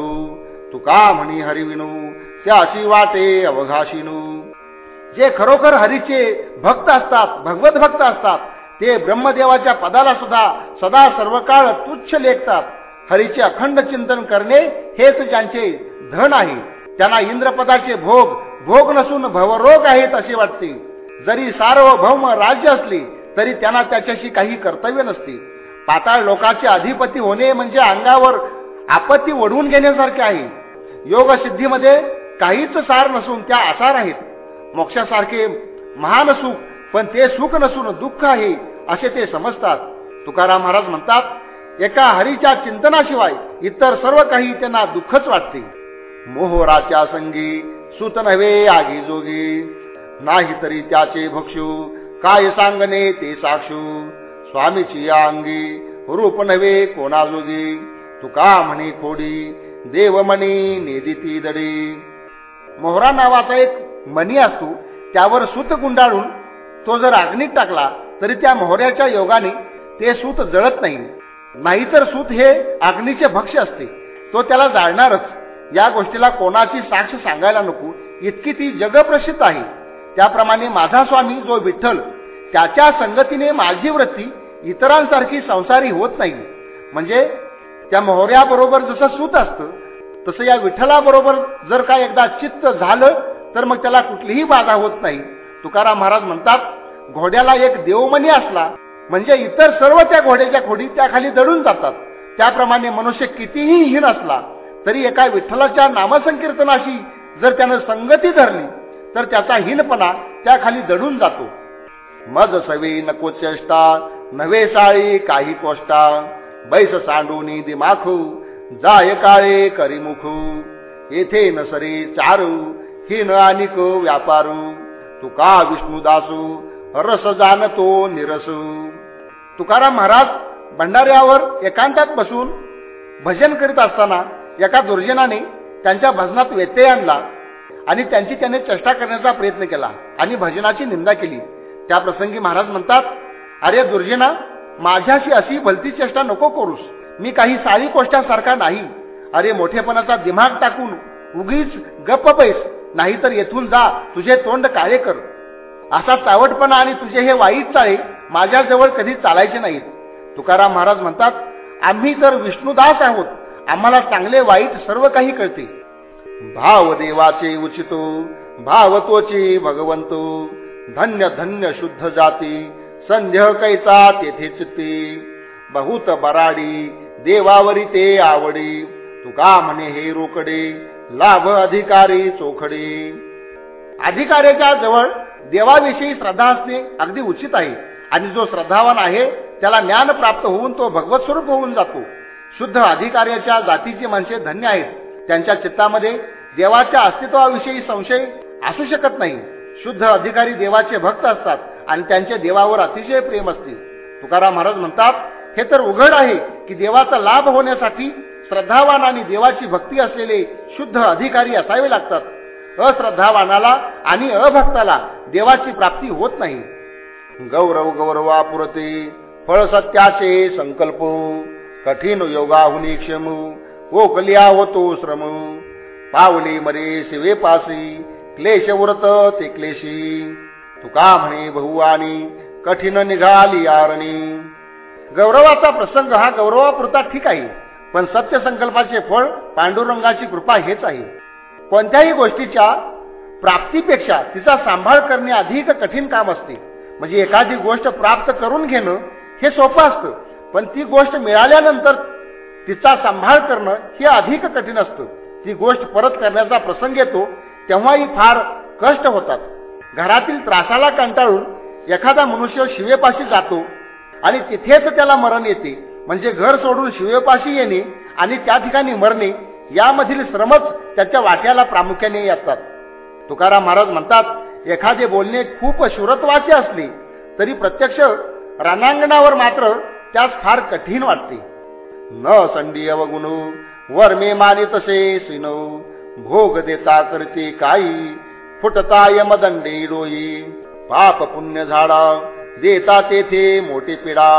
तुका म्हणी हरिविनू त्याची वाटे अवघाशिनू. जे खरोखर हरीचे भक्त असतात भगवत भक्त असतात ते ब्रह्मदेवाच्या पदाला सुद्धा सदा सर्व काळ तुच्छ लेखतात. हरीचे अखंड चिंतन करणे हेच ज्यांचे धन आहे. त्यांना इंद्रपदाचे भोग भोग नसून भवरोग आहेत असे वाटते. जरी सार्वभौम राज्य असले तरी त्यांना त्याच्याशी काही कर्तव्य नसते. पाताळ लोकाचे अधिपती होणे म्हणजे अंगावर आपत्ती ओढवून घेण्यासारखे आहे. योग सिद्धीमध्ये काहीच सार नसून त्या आसार आहेत. मोक्षासारखे महान सुख पण ते सुख नसून दुःख आहे असे ते समजतात. तुकाराम महाराज म्हणतात एका हरीच्या चिंतनाशिवाय इतर सर्व काही त्यांना दुःखच वाटते. मोहराच्या संगी सुत नव्हे आगी जोगी. नाही तरी त्याचे भक्षू काय सांगणे ते साक्षू. स्वामीची या अंगी रूप नव्हे कोणाजोगी तुका म्हणे खोडी देव म्हणे नेदिती दडी. मोहरा नावाचा एक मणी असतो त्यावर सूत गुंडाळून तो जर अग्नीत टाकला तरी त्या मोहऱ्याच्या योगाने ते सूत जळत नाही. नाहीतर सूत हे अग्नीचे भक्ष असते तो त्याला जाळणारच. या गोष्टीला कोणाची साक्ष सांगायला नको. इतकी ती जगप्रसिद्ध आहे. त्याप्रमाणे माझा स्वामी जो विठ्ठल त्याच्या संगतीने माझी वृत्ती इतरांसारखी संसारी होत नाही. म्हणजे त्या मोहऱ्याबरोबर जसं सूत असतं तसं या विठ्ठलाबरोबर जर का एकदा चित्त झालं तर मग त्याला कुठलीही बाधा होत नाही. तुकाराम महाराज म्हणतात घोड्याला एक देवमनी असला म्हणजे इतर सर्व त्या घोड्याच्या खोडी त्याखाली दडून जातात. त्याप्रमाणे मनुष्य कितीही हीन असला तरी एका विठ्ठलाच्या नामसंकीर्तनाशी जर त्यानं संगती धरली तर त्याचा हीनपणा त्याखाली दडून जातो. मज सवे नको चेष्टा नवे साळी काही कोष्टा. बैस सांडूनी दिमाखू जाय काळे करीमुखू. येथे नसरी चारू हिन अनिक व्यापारू. तुका विष्णुदासू रस जाणतो निरसू. तुकाराम महाराज भंडाऱ्यावर एकांतात बसून भजन करीत असताना एका दुर्जनाने त्यांच्या भजनात व्यत्यय आणला आणि त्यांची त्याने चेष्टा करण्याचा प्रयत्न केला आणि भजनाची निंदा केली. त्या प्रसंगी महाराज म्हणतात अरे दुर्जना माझ्याशी अशी भलती चेष्टा नको करूस. मी काही साळी कोष्टासारखा नाही. अरे मोठेपणाचा दिमाग टाकून उगीच गप्प बैस नाहीतर येथून जा तुझे तोंड काळे कर. असा चावटपणा आणि तुझे हे वाईट चाळे माझ्याजवळ कधी चालायचे नाहीत. तुकाराम महाराज म्हणतात आम्ही तर विष्णुदास आहोत आम्हाला चांगले वाईट सर्व काही कळते. भाव देवाचे उचितो भावतोचे भगवंतो. धन्य धन्य शुद्ध जाती संध्य कैचा तेथे चित्ती. बहुत बराडी देवावरी ते आवडी. तुका म्हणे हे रोकडे लाभ अधिकारी चोखडे. अधिकाऱ्याच्या जवळ देवाविषयी श्रद्धा असणे अगदी उचित आहे. आणि जो श्रद्धावान आहे त्याला ज्ञान प्राप्त होऊन तो भगवत स्वरूप होऊन जातो. शुद्ध अधिकाऱ्याच्या जातीची माणसे धन्य आहेत. त्यांच्या चित्तामध्ये देवाच्या अस्तित्वाविषयी संशय असू शकत नाही. शुद्ध अधिकारी देवाचे भक्त असतात आणि त्यांचे देवावर अतिशय प्रेम असते. तुकाराम महाराज म्हणतात हे तर उघड आहे की देवाचा लाभ होण्यासाठी श्रद्धावान आणि देवाची भक्ती असलेले शुद्ध अधिकारी असावे लागतात. अश्रद्धावानाला आणि अभक्ताला देवाची प्राप्ती होत नाही. गौरव गौरवापुरते फळ सत्याचे संकल्प. कठीण योगाहुनी क्षम ओकलिया होतो श्रम। पावली मरे शिवेपासी क्लेश व्रत ते क्लेशी। तुका म्हणे बहु आणि कठीण निघाली आरणी। गौरवाचा प्रसंग हा गौरवापुरता ठीक आहे पण सत्य संकल्पाचे फळ पांडुरंगाची कृपा हेच आहे. कोणत्याही गोष्टीच्या प्राप्तीपेक्षा तिचा सांभाळ करणे अधिक कठीण काम असते. म्हणजे एखादी गोष्ट प्राप्त करून घेणं हे सोपं असतं. पण ती गोष्ट मिळाल्यानंतर तिचा सांभाळ करणं हे अधिक कठीण असतं. ती गोष्ट परत करण्याचा प्रसंग येतो तेव्हाही फार कष्ट होतात. घरातील त्रासाला कंटाळून एखादा मनुष्य शिवेपाशी जातो आणि तिथेच त्याला मरण येते. म्हणजे घर सोडून शिवेपाशी येणे आणि त्या ठिकाणी मरणे यामधील श्रमच त्याच्या वाट्याला प्रामुख्याने येतात. तुकाराम महाराज म्हणतात एखादे बोलणे खूप शुरत्वाचे असले तरी प्रत्यक्ष रणांगणावर मात्र त्यास फार कठीण वाटते. न संडी अवगुण वर मे माने तसे सिनो. भोग देता करते काही फुटता यमदंडे रोई पाप पुण्य झाडा देता तेथे मोठे पिडा.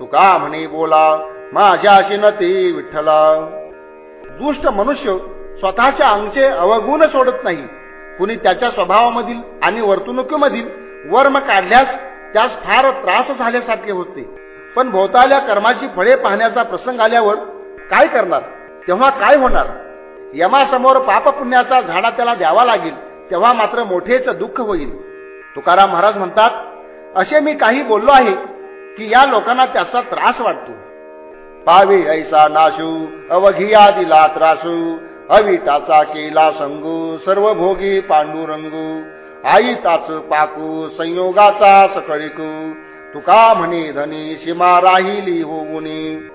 तुका म्हणे बोला माझ्याशी न ते विठ्ठला. दुष्ट मनुष्य स्वतःच्या अंगचे अवगुण सोडत नाही. कुणी त्याच्या स्वभावामधील आणि वर्तणुकीमधील वर्म काढल्यास त्यास फार त्रास झाल्यासारखे होते. पण भोवताल्या कर्माची फळे पाहण्याचा प्रसंग आल्यावर काय करणार? तेव्हा काय होणार? यमासमोर पापपुण्याचा झाडा त्याला द्यावा लागेल तेव्हा मात्र मोठेच दुःख होईल. तुकाराम महाराज म्हणतात असे मी काही बोललो आहे की या लोकांना त्याचा त्रास वाटतो. पावे ऐसा नाशू अवघिया दिला त्रासू अविताचा केला संगू सर्व भोगी पांडुरंगू आई ताच पाकू संयोगाचा सकळिकू तुका म्हणे धनी सीमा राहिली होऊनी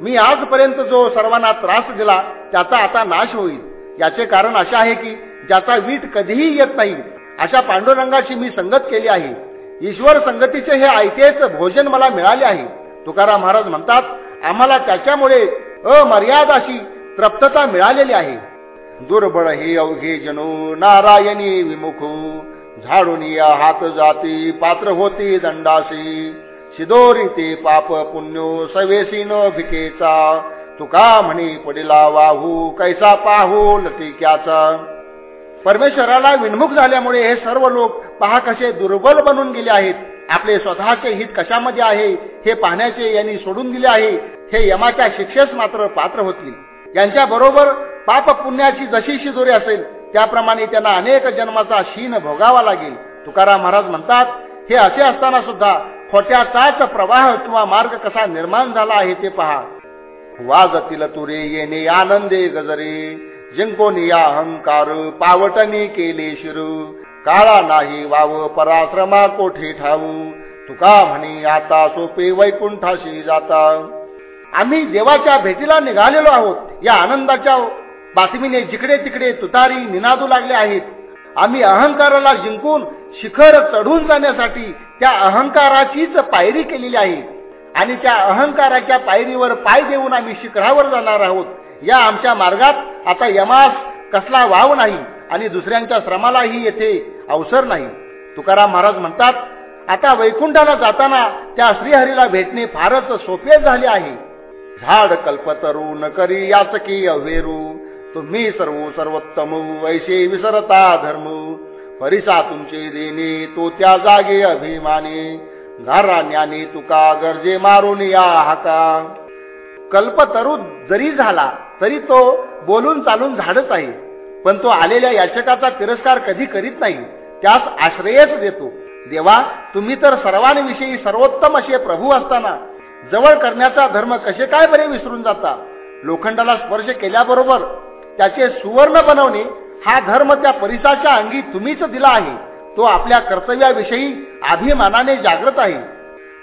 मी आजपर्यंत जो सर्वांना त्रास दिला त्याचा आता नाश होईल. याचे कारण असे आहे की ज्याचा वीट कधीही येत नाही. अशा पांडुरंगाची मी संगत केली आहे. ईश्वर संगतीचे हे आयतेच भोजन मला मिळाले आहे. तुकाराम महाराज म्हणतात आम्हाला त्याच्यामुळे अमर्यादाशी तृप्तता मिळालेली आहे. दुर्बळ हे अवघे जनो नारायणी विमुखू. झाडून या हात जाती पात्र होती दंडासी शिदोरी ते पाप पुण्यो सवेसी न भिकेचा. तुका म्हणी पडिला वाहू कैसा पाहू लटिक्याचा परमेश्वराला विनमुख झाल्यामुळे हे सर्व लोक पहा कसे दुर्बल बनून गेले आहेत. आपले स्वतःचे हित कशामध्ये आहे हे पाहण्याचे यांनी सोडून दिले आहे. हे यमाच्या शिक्षेस मात्र पात्र होतील. यांच्या बरोबर पाप पुण्याची जशी शिदोरी असेल त्याप्रमाणे त्यांना अनेक जन्माचा शीन भोगावा लागेल. तुकाराम महाराज म्हणतात हे असे असताना सुद्धा खोट्याचाच प्रवाह किंवा मार्ग कसा निर्माण झाला आहे ते पहा. वाजतील तुरे येणे आनंदे गजरे जिंकोनी अहंकार पावटनी केले शिरू. काळा नाही वाव पराश्रमा कोठे ठाऊ? तुका म्हणे आता सोपे वैकुंठाशी जाता. आम्ही देवाच्या भेटीला निघालेलो आहोत या आनंदाच्या बातमीने जिकडे तिकडे तुतारी निनादू लागले आहेत. आम्ही अहंकाराला जिंकून शिखर चढून जाण्यासाठी त्या अहंकाराचीच पायरी केलेली आहे. आणि त्या अहंकाराच्या पायरीवर पाय देऊन आम्ही शिखरावर जाणार आहोत. या आमच्या मार्गात आता यमास कसला वाव नाही आणि दुसऱ्यांच्या श्रमालाही येथे अवसर नाही. तुकाराम महाराज म्हणतात आता वैकुंठाला जाताना त्या श्रीहरीला भेटणे फारच सोपे झाले आहे. झाड कल्पतरू न करी याचकी अव्हेरू. तुम्ही सर्व सर्वोत्तम वैसे विसरता धर्म. परिसा तुमचे देणे तो त्या जागे अभिमाने. घारा ज्ञानी तुका गरजे मारून या हाका. कल्पतरू जरी झाला तरी तो बोलून चालून झाडच आहे. पण तो आलेल्या याचकाचा तिरस्कार कधी करीत नाही त्यास आश्रयच देतो. देवा तुम्ही तर सर्वांविषयी सर्वोत्तम असे प्रभू असताना जवळ करण्याचा धर्म कसे काय बरे विसरून जाता? लोखंडाला स्पर्श केल्याबरोबर त्याचे सुवर्ण बनवणे हा धर्म त्या परिसाच्या अंगी तुम्हीच दिला आहे. तो आपल्या कर्तव्याविषयी अभिमानाने जागृत आहे.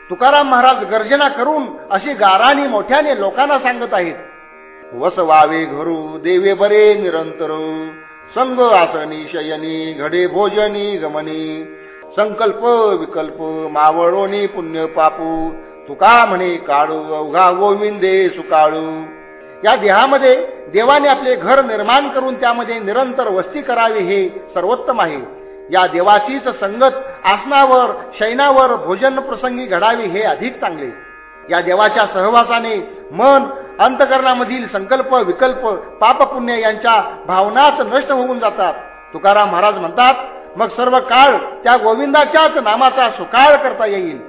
तुकाराम महाराज गर्जना करून अशी गाराणी मोठ्याने लोकांना सांगत आहेत. वसवावे घरू देवे बरे निरंतर. संग आसनी शयनी घडे भोजनी गमनी. संकल्प विकल्प मावळोनी पुण्य पापू. तुका म्हणे काळू अवघा गोविंदे सुकाळू. या देहामध्ये देवाने आपले घर निर्माण करून त्यामध्ये निरंतर वस्ती करावी हे सर्वोत्तम आहे. या देवाचीच संगत आसनावर शैनावर भोजन प्रसंगी घडावी हे अधिक चांगले. या देवाच्या सहवासाने मन अंतकरणामधील संकल्प विकल्प पापपुण्य यांच्या भावनाच नष्ट होऊन जातात. तुकाराम महाराज म्हणतात मग सर्व काळ त्या गोविंदाच्याच नामाचा सुकाळ करता येईल.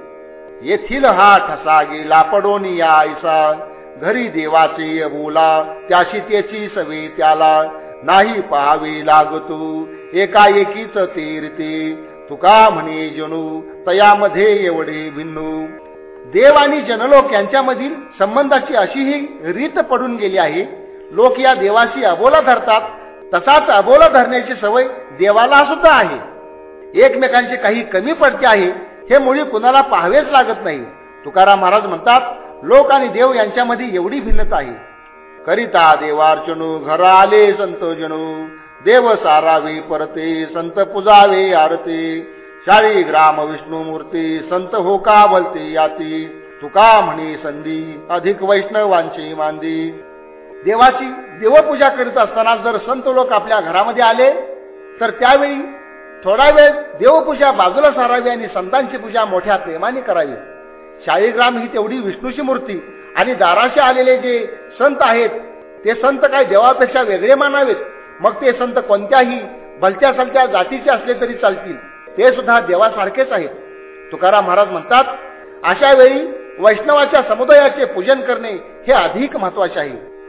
येथील हा ठसा गेला पडोनी या ऐसा घरी देवाचे बोला त्याशी त्याची सवे त्याला. नाही पाहावे लागतो एकाएकीच तीरते. तुका म्हणे जणू तयामध्ये एवढे भिन्नू. देव आणि जनलोक यांच्यामधील संबंधाची अशी ही रीत पडून गेली आहे. लोक या देवाशी अबोला धरतात. तसाच अबोला धरण्याची सवय देवाला सुद्धा आहे. एकमेकांचे काही कमी पडते आहे हे मुळी कुणाला पाहावेच लागत नाही. तुकाराम महाराज म्हणतात लोक आणि देव यांच्यामध्ये एवढी भिन्नता आहे. करिता देवार्चनू घरा आले संत जणू देव सारावे परते संत पुजावे आरते. शाळी ग्राम विष्णू मूर्ती संत हो का भलते याती. तुका म्हणे संधी अधिक वैष्णवांची मांदी. देवाची देवपूजा करीत असताना जर संत लोक आपल्या घरामध्ये आले तर त्यावेळी थोडा वेळ देवपूजा बाजूला सारावी आणि संतांची पूजा मोठ्या प्रेमाने करावी. शाळीग्राम ही तेवढी विष्णूची मूर्ती. आणि दाराशी आलेले जे संत आहेत ते संत काय देवापेक्षा वेगळे मानावेत? मग ते संत कोणत्याही भलत्या सलत्या जातीचे असले तरी चालतील. ते सुद्धा देवासारखेच आहेत. तुकाराम महाराज म्हणतात अशा वेळी वैष्णवाच्या समुदायाचे पूजन करणे हे अधिक महत्त्वाचे आहे.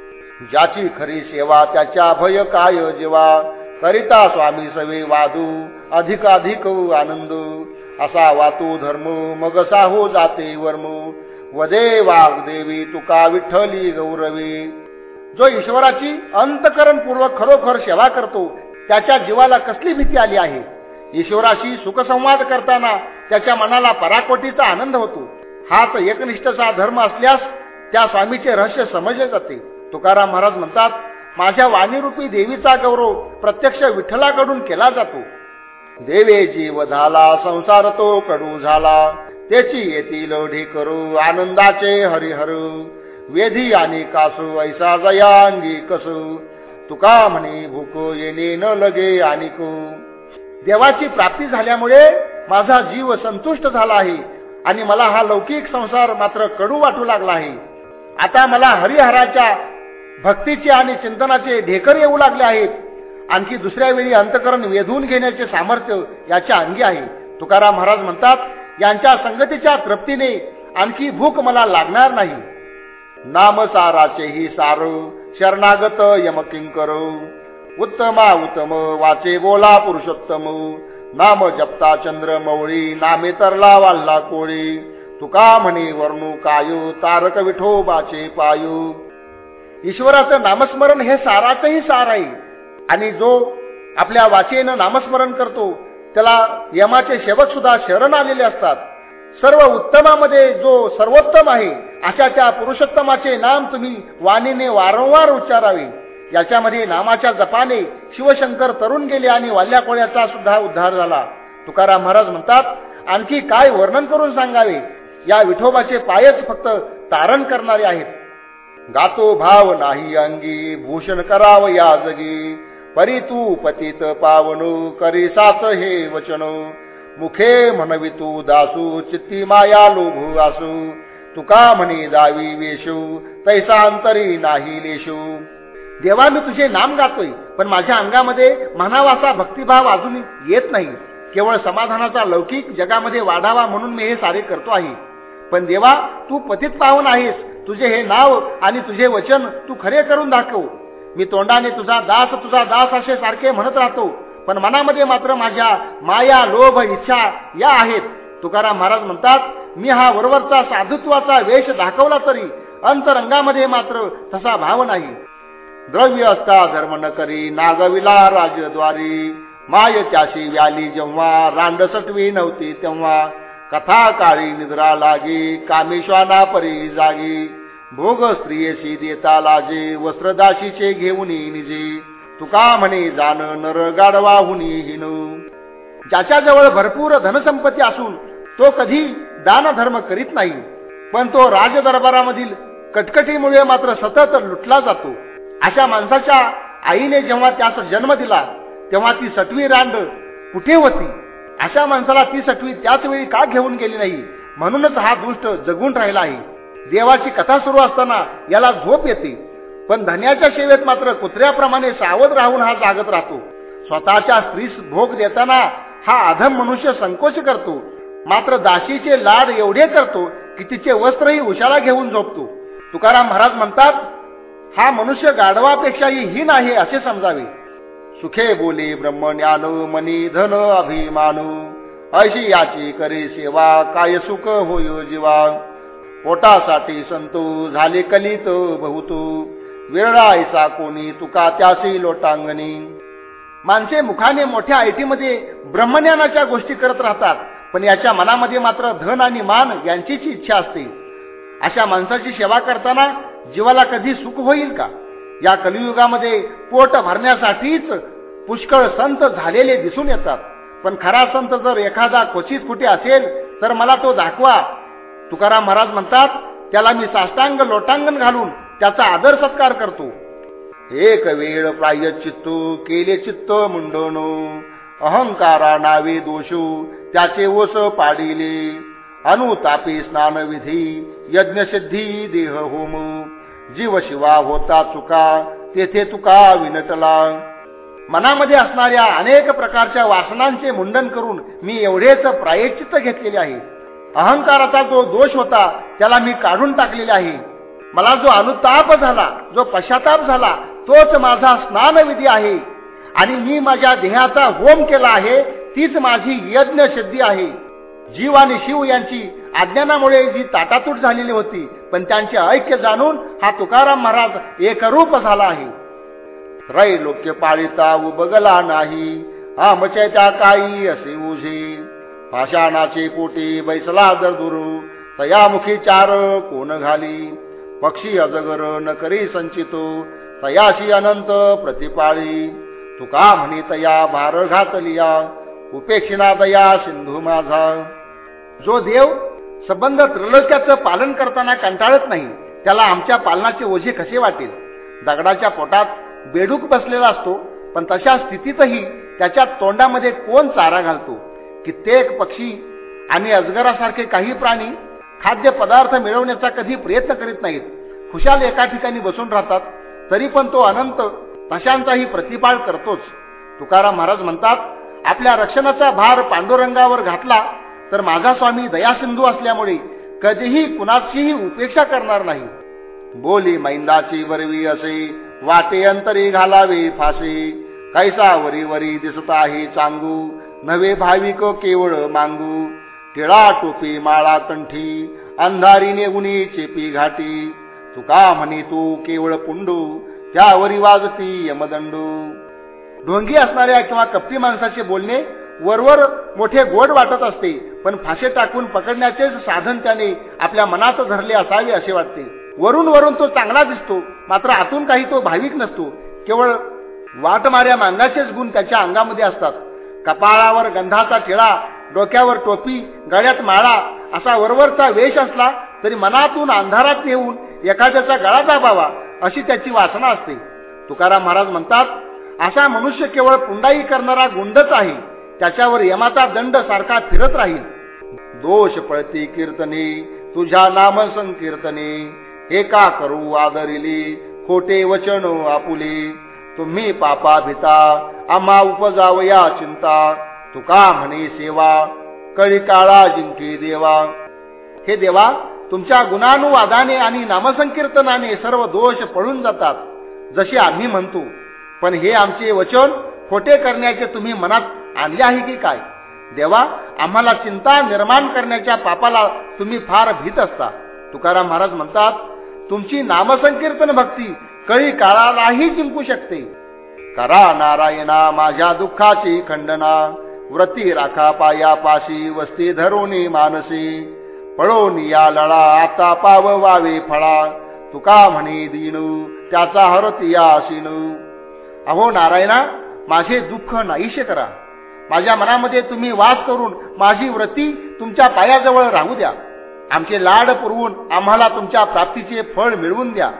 ज्याची खरी सेवा त्याच्या भय काय जेवा? करिता स्वामी सवे वादू अधिकाधिक आनंद. असा वातू धर्म मग हो जाते वर्म. वदे वाघ देवी तुका विठ्ठली गौरवी. जो ईश्वराची अंतकरणपूर्वक खरोखर सेवा करतो त्याच्या जीवाला कसली भीती आली आहे? ईश्वराशी सुखसंवाद करताना त्याच्या मनाला पराकोटीचा आनंद होतो. हाच एकनिष्ठचा धर्म असल्यास त्या स्वामीचे रहस्य समजले जाते. तुकाराम महाराज म्हणतात माझ्या वाणीरूपी देवीचा गौरव प्रत्यक्ष विठ्ठलाकडून केला जातो. देवे जीव झाला संसार तो कडू झाला. त्याची येतील करू आनंदाचे हरिहरू. वेधी आणि कासू ऐसा जयांगी कसू. तुका म्हणे भूको येणे न लगे आणि देवाची प्राप्ती झाल्यामुळे माझा जीव संतुष्ट झाला आहे आणि मला हा लौकिक संसार मात्र कडू वाटू लागला आहे. आता मला हरिहराच्या भक्तीचे आणि चिंतनाचे ढेकर येऊ लागले आहेत. आणखी दुसऱ्या वेळी अंतकरण वेधून घेण्याचे सामर्थ्य याच्या अंगी आहे. तुकाराम महाराज म्हणतात यांच्या संगतीच्या तृप्तीने आणखी भूक मला लागणार नाही. नाम साराचेही सार शरणागत यमकिंकर उत्तमा उत्तम वाचे बोला पुरुषोत्तम नाम जपता चंद्र मवळी नामे तरला वाल्ला कोळी तुका म्हणे वर्णू कायू तारक विठो बाचे पायू. ईश्वराचं नामस्मरण हे साराचंही सार आहे. आणि जो आपल्या वाचेनं नामस्मरण करतो त्याला यमाचे शेवक सुद्धा शरण आलेले असतात. सर्व उत्तमामध्ये जो सर्वोत्तम आहे अशा त्या पुरुषोत्तमाचे नाम तुम्ही वाणीने वारंवार उच्चारावे. याच्यामध्ये नामाच्या जपाने शिवशंकर तरुण गेले आणि वाल्या कोळ्याचा सुद्धा उद्धार झाला. तुकाराम महाराज म्हणतात आणखी काय वर्णन करून सांगावे? या विठोबाचे पायच फक्त तारण करणारे आहेत. गातो भाव नाही अंगी भूषण कराव या जगी. परी तू पतित पावनो करी साच हे वचन. मुखे म्हणवी तू दासू चित्ती माया लोभू आसू. तुका म्हणे दावी वेशू तैसांतरी नाही लेशू. देवा मी तुझे नाम गातोय पण माझ्या अंगामध्ये म्हणावाचा भक्तिभाव अजून येत नाही. केवळ समाधानाचा लौकिक जगामध्ये वाढावा म्हणून मी हे सारे करतो आहे. पण देवा तू पतित पाहून आहेस. तुझे हे नाव आणि तुझे वचन तू खरे करून दाखव. मी तोंडाने तुझा दास तुझा दास असे सारखे म्हणत राहतो. पण मनामध्ये मात्र माझ्या माया लोभ इच्छा या आहेत. तुकाराम महाराज म्हणतात मी हा वरवरचा साधुत्वाचा वेश दाखवला तरी अंतरंगामध्ये मात्र तसा भाव नाही. द्रव्य असता धर्म न करी नागविला राजद्वारी. माय त्याशी व्याली जेव्हा रांड सटवी नव्हती तेव्हा. कथा काळी निद्रा लागी कामेश्वाना परी जागी. भोग स्त्रियेशी देता लाजे वस्त्रदाशीचे घेऊन निजे तुका म्हणे जाण नर गाडवाहुनी हिन ज्याच्याजवळ भरपूर धनसंपत्ती असून तो कधी दान धर्म करीत नाही पण तो राजदरबारामधील कटकटीमुळे मात्र सतत लुटला जातो. अशा माणसाच्या आईने जेव्हा त्यास जन्म दिला तेव्हा ती सटवी रांड कुठे होती? अशा माणसाला ती सटवी त्याच वेळी का घेऊन गेली नाही? म्हणूनच हा दुष्ट जगून राहिला आहे. देवाची कथा सुरू असताना याला झोप येते. पण धन्याच्या सेवेत मात्र कुत्र्याप्रमाणे सावध राहून हा जागत राहतो. स्वतःच्या स्त्रीस भोग देताना हा अधम मनुष्य संकोच करतो. मात्र दाशीचे लाड एवढे करतो की तिचे वस्त्रही उशाला घेऊन झोपतो. तुकाराम महाराज म्हणतात हा मनुष्य गाढवापेक्षाही हीन आहे असे समजावे. सुखे बोले ब्रह्मज्ञान मनी धन अभिमानू. अशी याची करे सेवा काय सुख होय जीवा पोटासाठी संतू झाले कलित बहुतू. विरळायचा कोणी तुका त्यासी लोटांगणी. माणसे मुखाने मोठ्या आयटीमध्ये ब्रह्मज्ञानाच्या गोष्टी करत राहतात पण याच्या मनामध्ये मात्र धन आणि मान यांचीच इच्छा असते. अशा माणसाची सेवा करताना जीवाला कधी सुख होईल का? या कलियुगामध्ये पोट भरण्यासाठीच पुष्कळ संत झालेले दिसून येतात. पण खरा संत जर एखादा क्वचित कुठे असेल तर मला तो दाखवा. तुकाराम महाराज म्हणतात त्याला मी साष्टांग लोटांगण घालून त्याचा आदर सत्कार करतो. एक वेळ प्राय चित्तू केले चित्त मुंडनो. अहंकारा नावे दोषू त्याचे ओस पाडिले. अनुतापी स्नान विधी यज्ञसिद्धी देह होम. जीव शिवा होता चुका तेथे तुका विनटला मनामध्ये असणाऱ्या अनेक प्रकारच्या वासनांचे मुंडन करून मी एवढेच प्रायचित्त घेतलेले आहे. अहंकाराचा जो दोष होता त्याला मी काढून टाकलेला आहे. मला जो अनुताप झाला जो पश्चाताप झाला तोच माझा स्नानविधी आहे. आणि मी माझ्या देहाचा होम केला आहे तीच माझी यज्ञ सिद्धी आहे. जीव आणि शिव यांची अज्ञानामुळे जी ताटातूट झालेली होती पण त्यांचे ऐक्य जाणून हा तुकाराम महाराज एकरूप झाला आहे. रै लोक्य पाळिता उबगला नाही. आमच्या त्या काही असे उझे पाषाणाचे पोटी बैसला जर दुरू तयामुखी चार कोण घाली? पक्षी अजगर न करी संचितो तयाशी अनंत प्रतिपाळी. तुका म्हणी तया भार घातलिया उपेक्षिणा दया सिंधू माझा. जो देव संबंध त्रिलोक्याचं पालन करताना कंटाळत नाही त्याला आमच्या पालनाचे ओझे कसे वाटेल? दगडाच्या पोटात बेडूक बसलेला असतो पण तशा स्थितीतही त्याच्या तोंडामध्ये कोण चारा घालतो? कित्येक पक्षी आणि अजगरासारखे काही प्राणी खाद्य पदार्थ मिळवण्याचा कधी प्रयत्न करीत नाहीत. खुशाल एका ठिकाणी बसून राहतात तरी पण तो अनंत तशांचाही प्रतिपाळ करतोच. तुकाराम महाराज म्हणतात आपल्या रक्षणाचा भार पांडुरंगावर घातला तर माझा स्वामी दयासिंधू असल्यामुळे कधीही कुणाचीही उपेक्षा करणार नाही. बोली मैंदाची वरवी असे वाटे अंतरी घालावे फासे कैसा वरी वरी दिसत आहे चांगू नवे भाविक केवळ मांगू. टिळा टोपी माळा कंठी अंधारीने उनी चेपी घाटी. तुका म्हणे तू केवळ पुंडू त्यावरी वाजती यमदंडू. ढोंगी असणाऱ्या किंवा कपटी माणसाचे बोलणे वरवर मोठे गोड वाटत असते पण फाशे टाकून पकडण्याचेच साधन त्याने आपल्या मनात धरले असावे असे वाटते. वरून वरून तो चांगला दिसतो मात्र आतून काही तो भाविक नसतो. केवळ वाटमाऱ्या मांगाचेच गुण त्याच्या अंगामध्ये असतात. कपाळावर गंधाचा टिळा डोक्यावर टोपी गळ्यात माळा असा वरवरचा वेश असला तरी मनातून अंधारात नेऊन एखाद्याचा गळा दाबावा अशी त्याची वासना असते. तुकाराम महाराज म्हणतात असा मनुष्य केवळ पुंडाई करणारा गुंडच आहे. त्याच्यावर यमाचा दंड सारखा फिरत राहील. दोष पळती कीर्तने तुझ्या नाम संकीर्तने. हे का करू आदरिली? खोटे वचन आपुले. तुम्ही पापा भिता आम्हा उपजावया चिंता. तुका म्हणे सेवा. कळी काळा जिंके देवा. हे देवा तुमच्या गुणानुवादाने आणि नामसंकीर्तनाने सर्व दोष पळून जातात जसे आम्ही म्हणतो. पण हे आमचे वचन खोटे करण्याचे तुम्ही मनात आणले आहे की काय? देवा आम्हाला चिंता निर्माण करण्याच्या पापाला तुम्ही फार भीत असता. तुकाराम महाराज म्हणतात तुमची नामसंकीर्तन भक्ती कळी काळालाही जिंकू शकते. करा नारायणा माझ्या दुःखाची खंडना. व्रती राखा पाया पाशी वस्ती धरोनी मानसी. पळोन या लळा आता पाव वावे फळा. तुका म्हणे दिनू त्याचा हरतिया या अहो नारायणा माझे दुःख नाहीशे करा. माझ्या मनामध्ये तुम्ही वास करून माझी व्रती तुमच्या पायाजवळ राहू द्या. आमचे लाड पुरवून आम्हाला तुमच्या प्राप्तीचे फळ मिळवून द्या.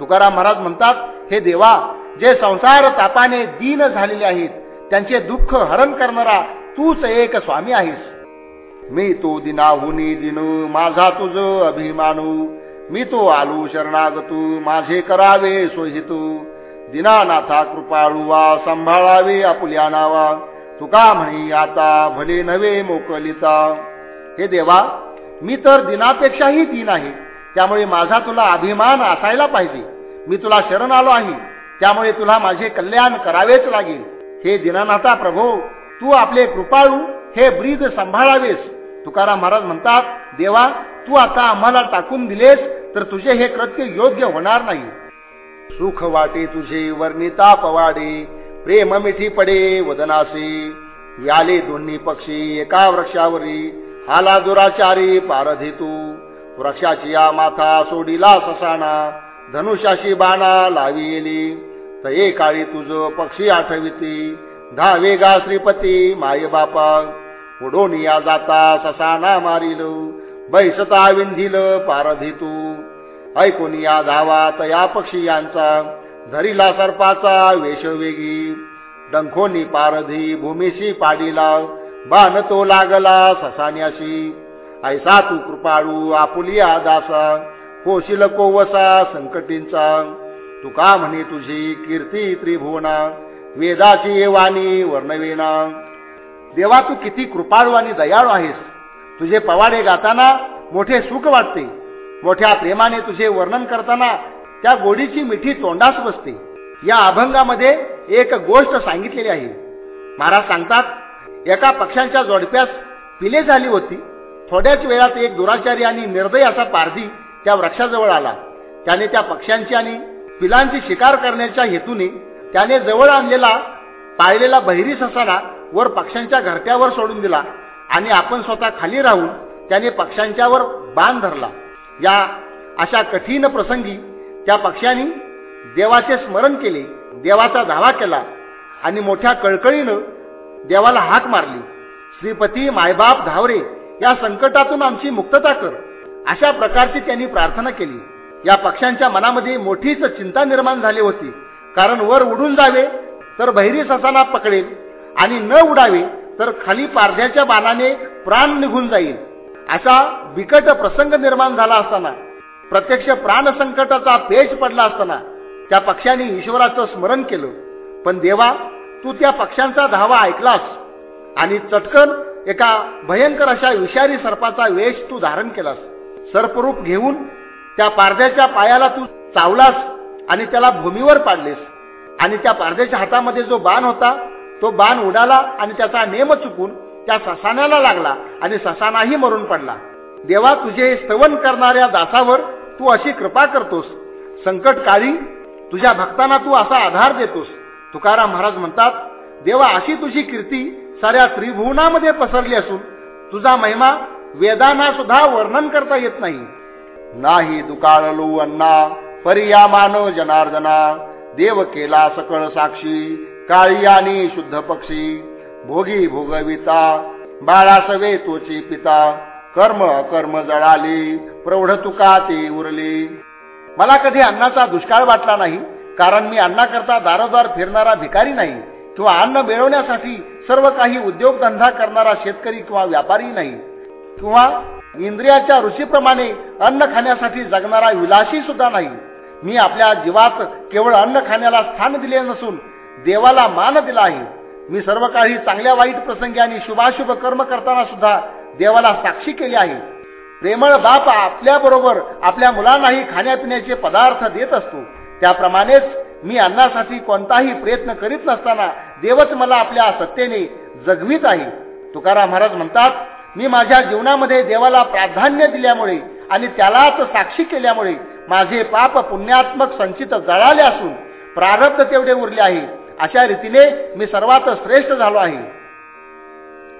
तुकाराम महाराज म्हणतात हे देवा जे संसार तापाने दीन झालेले आहेत त्यांचे दुःख हरण करणारा तूच एक स्वामी आहेस. मी तो दिनाहुनी दिनू माझा तुझ अभिमानू. मी तो आलू शरणागतू माझे करावे सोहितू. दिनानाथा कृपाळुवा सांभाळावे आपुल्या नावा. तुका म्हणी आता भले नवे मोकलिता. हे देवा मी तर दिनापेक्षाही दिन आहे. त्यामुळे माझा तुला अभिमान असायला पाहिजे. मी तुला शरण आलो आहे. त्यामुळे तुला माझे कल्याण करावेच लागेल. हे दिनानाथा प्रभो तू आपले कृपाळू हे ब्रीद सांभाळावेस. तुकाराम महाराज म्हणतात देवा तू आता आम्हाला टाकून दिलेस तर तुझे हे कृत्य योग्य होणार नाही. सुख वाटे तुझे वर्णिता पवाडे प्रेम मिठी पडे वदनासे. व्याले दोन्ही पक्षी एका वृक्षावरी हाला दुराचारी पारधितू. वृक्षाची या माथा सोडीला ससाना धनुष्याशी बाणा लाविली तये काळी तुझ पक्षी आठविती. धावे गा श्रीपती माय बापा. उडोन या जाता ससाना मारिल. बैसता विंधिल पारधितू. ऐकून या धावा तया पक्षी यांचा. धरिला सर्पाचा वेशवेगी डंखोनी पारधी भूमीशी पाडीला. बाण तो लागला ससान्याशी. ऐसा तू कृपाळू आपुलिया दासा. कोशिल कोवसा संकटींचा. तुका म्हणे तुझी कीर्ती त्रिभुवना वेदाची वाणी वर्णवेना. देवा तू किती कृपाळू आणि दयाळू आहेस. तुझे पवाडे गाताना मोठे सुख वाटते. मोठ्या प्रेमाने तुझे वर्णन करताना त्या गोडीची मिठी तोंडास बसते. या अभंगामध्ये एक गोष्ट सांगितलेली आहे. महाराज सांगतात एका पक्ष्यांच्या जोडप्यास पिले झाली होती. थोड्याच वेळात एक दुराचारी आणि निर्दय असा पारधी त्या वृक्षाजवळ आला. त्याने त्या पक्ष्यांची आणि पिलांची शिकार करण्याच्या हेतूने त्याने जवळ आणलेला पाळलेला बहिरी ससाना वर पक्ष्यांच्या घरट्यावर सोडून दिला आणि आपण स्वतः खाली राहून त्याने पक्ष्यांच्यावर बाण धरला. या अशा कठीण प्रसंगी त्या पक्ष्यांनी देवाचे स्मरण केले देवाचा धावा केला आणि मोठ्या कळकळीनं देवाला हाक मारली. श्रीपती मायबाप धावरे या संकटातून आमची मुक्तता कर अशा प्रकारची त्यांनी प्रार्थना केली. या पक्ष्यांच्या मनामध्ये मोठीच चिंता निर्माण झाली होती. कारण वर उडून जावे तर बहिरी ससाना पकडेल. आणि न उडावे तर खाली पारध्याच्या बाणाने प्राण निघून जाईल. असा बिकट प्रसंग निर्माण झाला असताना प्रत्यक्ष प्राण संकटाचा पेच पडला असताना त्या पक्ष्याने ईश्वराचं स्मरण केलं. पण देवा तू त्या पक्ष्यांचा धावा ऐकलास. आणि चटकन एका भयंकर अशा विषारी सर्पाचा वेश तू धारण केलास. सर्परूप घेऊन त्या पारध्याच्या पायाला तू चावलास आणि त्याला भूमीवर पाडलेस. आणि त्या पारध्याच्या हातामध्ये जो बाण होता तो बाण उडाला आणि त्याचा नेम चुकून त्या ससाण्याला लागला आणि ससानाही मरून पडला. देवा तुझे स्तवन करणाऱ्या दासावर तू अशी कृपा करतोस. संकटकाळी तुझ्या भक्तांना तू असा आधार देतोस. तुकाराम महाराज म्हणतात देवा अशी तुझी कीर्ती साऱ्या त्रिभुवनामध्ये पसरली असून तुझा महिमा वेदांना सुद्धा वर्णन करता येत नाही. नाही दुकाळलू अण्णा परिया मानव जनार्दना. देव केला सकळ साक्षी काळी आणि शुद्ध पक्षी. भोगी भोगविता बाळासवे तोची पिता. कर्म कर्म जळाली प्रौढ तुका ते उरले. मला कधी अन्नाचा दुष्काळ वाटला नाही कारण मी अन्नाकरता दारोदार फिरणारा भिकारी नाही. किंवा अन्न मिळवण्यासाठी सर्व काही उद्योगधंदा करणारा शेतकरी किंवा व्यापारी नाही. किंवा इंद्रियाच्या ऋषीप्रमाणे अन्न खाण्यासाठी जगणारा विलासी सुद्धा नाही. मी आपल्या जीवात केवळ अन्न खाण्याला स्थान दिले नसून देवाला मान दिला आहे. मी सर्व काही चांगल्या वाईट प्रसंगी आणि शुभाशुभ कर्म करताना सुद्धा देवाला साक्षी केली आहे. प्रेमळ बाप आपल्या बरोबर आपल्या मुलांनाही खाण्यापिण्याचे पदार्थ देत असतो. त्याप्रमाणेच मी अन्नासाठी कोणताही प्रयत्न करीत नसताना देवच मला आपल्या सत्तेने जगवीत आहे. तुकाराम महाराज म्हणतात मी माझ्या जीवनामध्ये देवाला प्राधान्य दिल्यामुळे आणि त्यालाच साक्षी केल्यामुळे माझे पाप पुण्यात्मक संचित जळाले असून प्रारब्ध तेवढे उरले आहे. अशा रीतीने मी सर्वात श्रेष्ठ झालो आहे.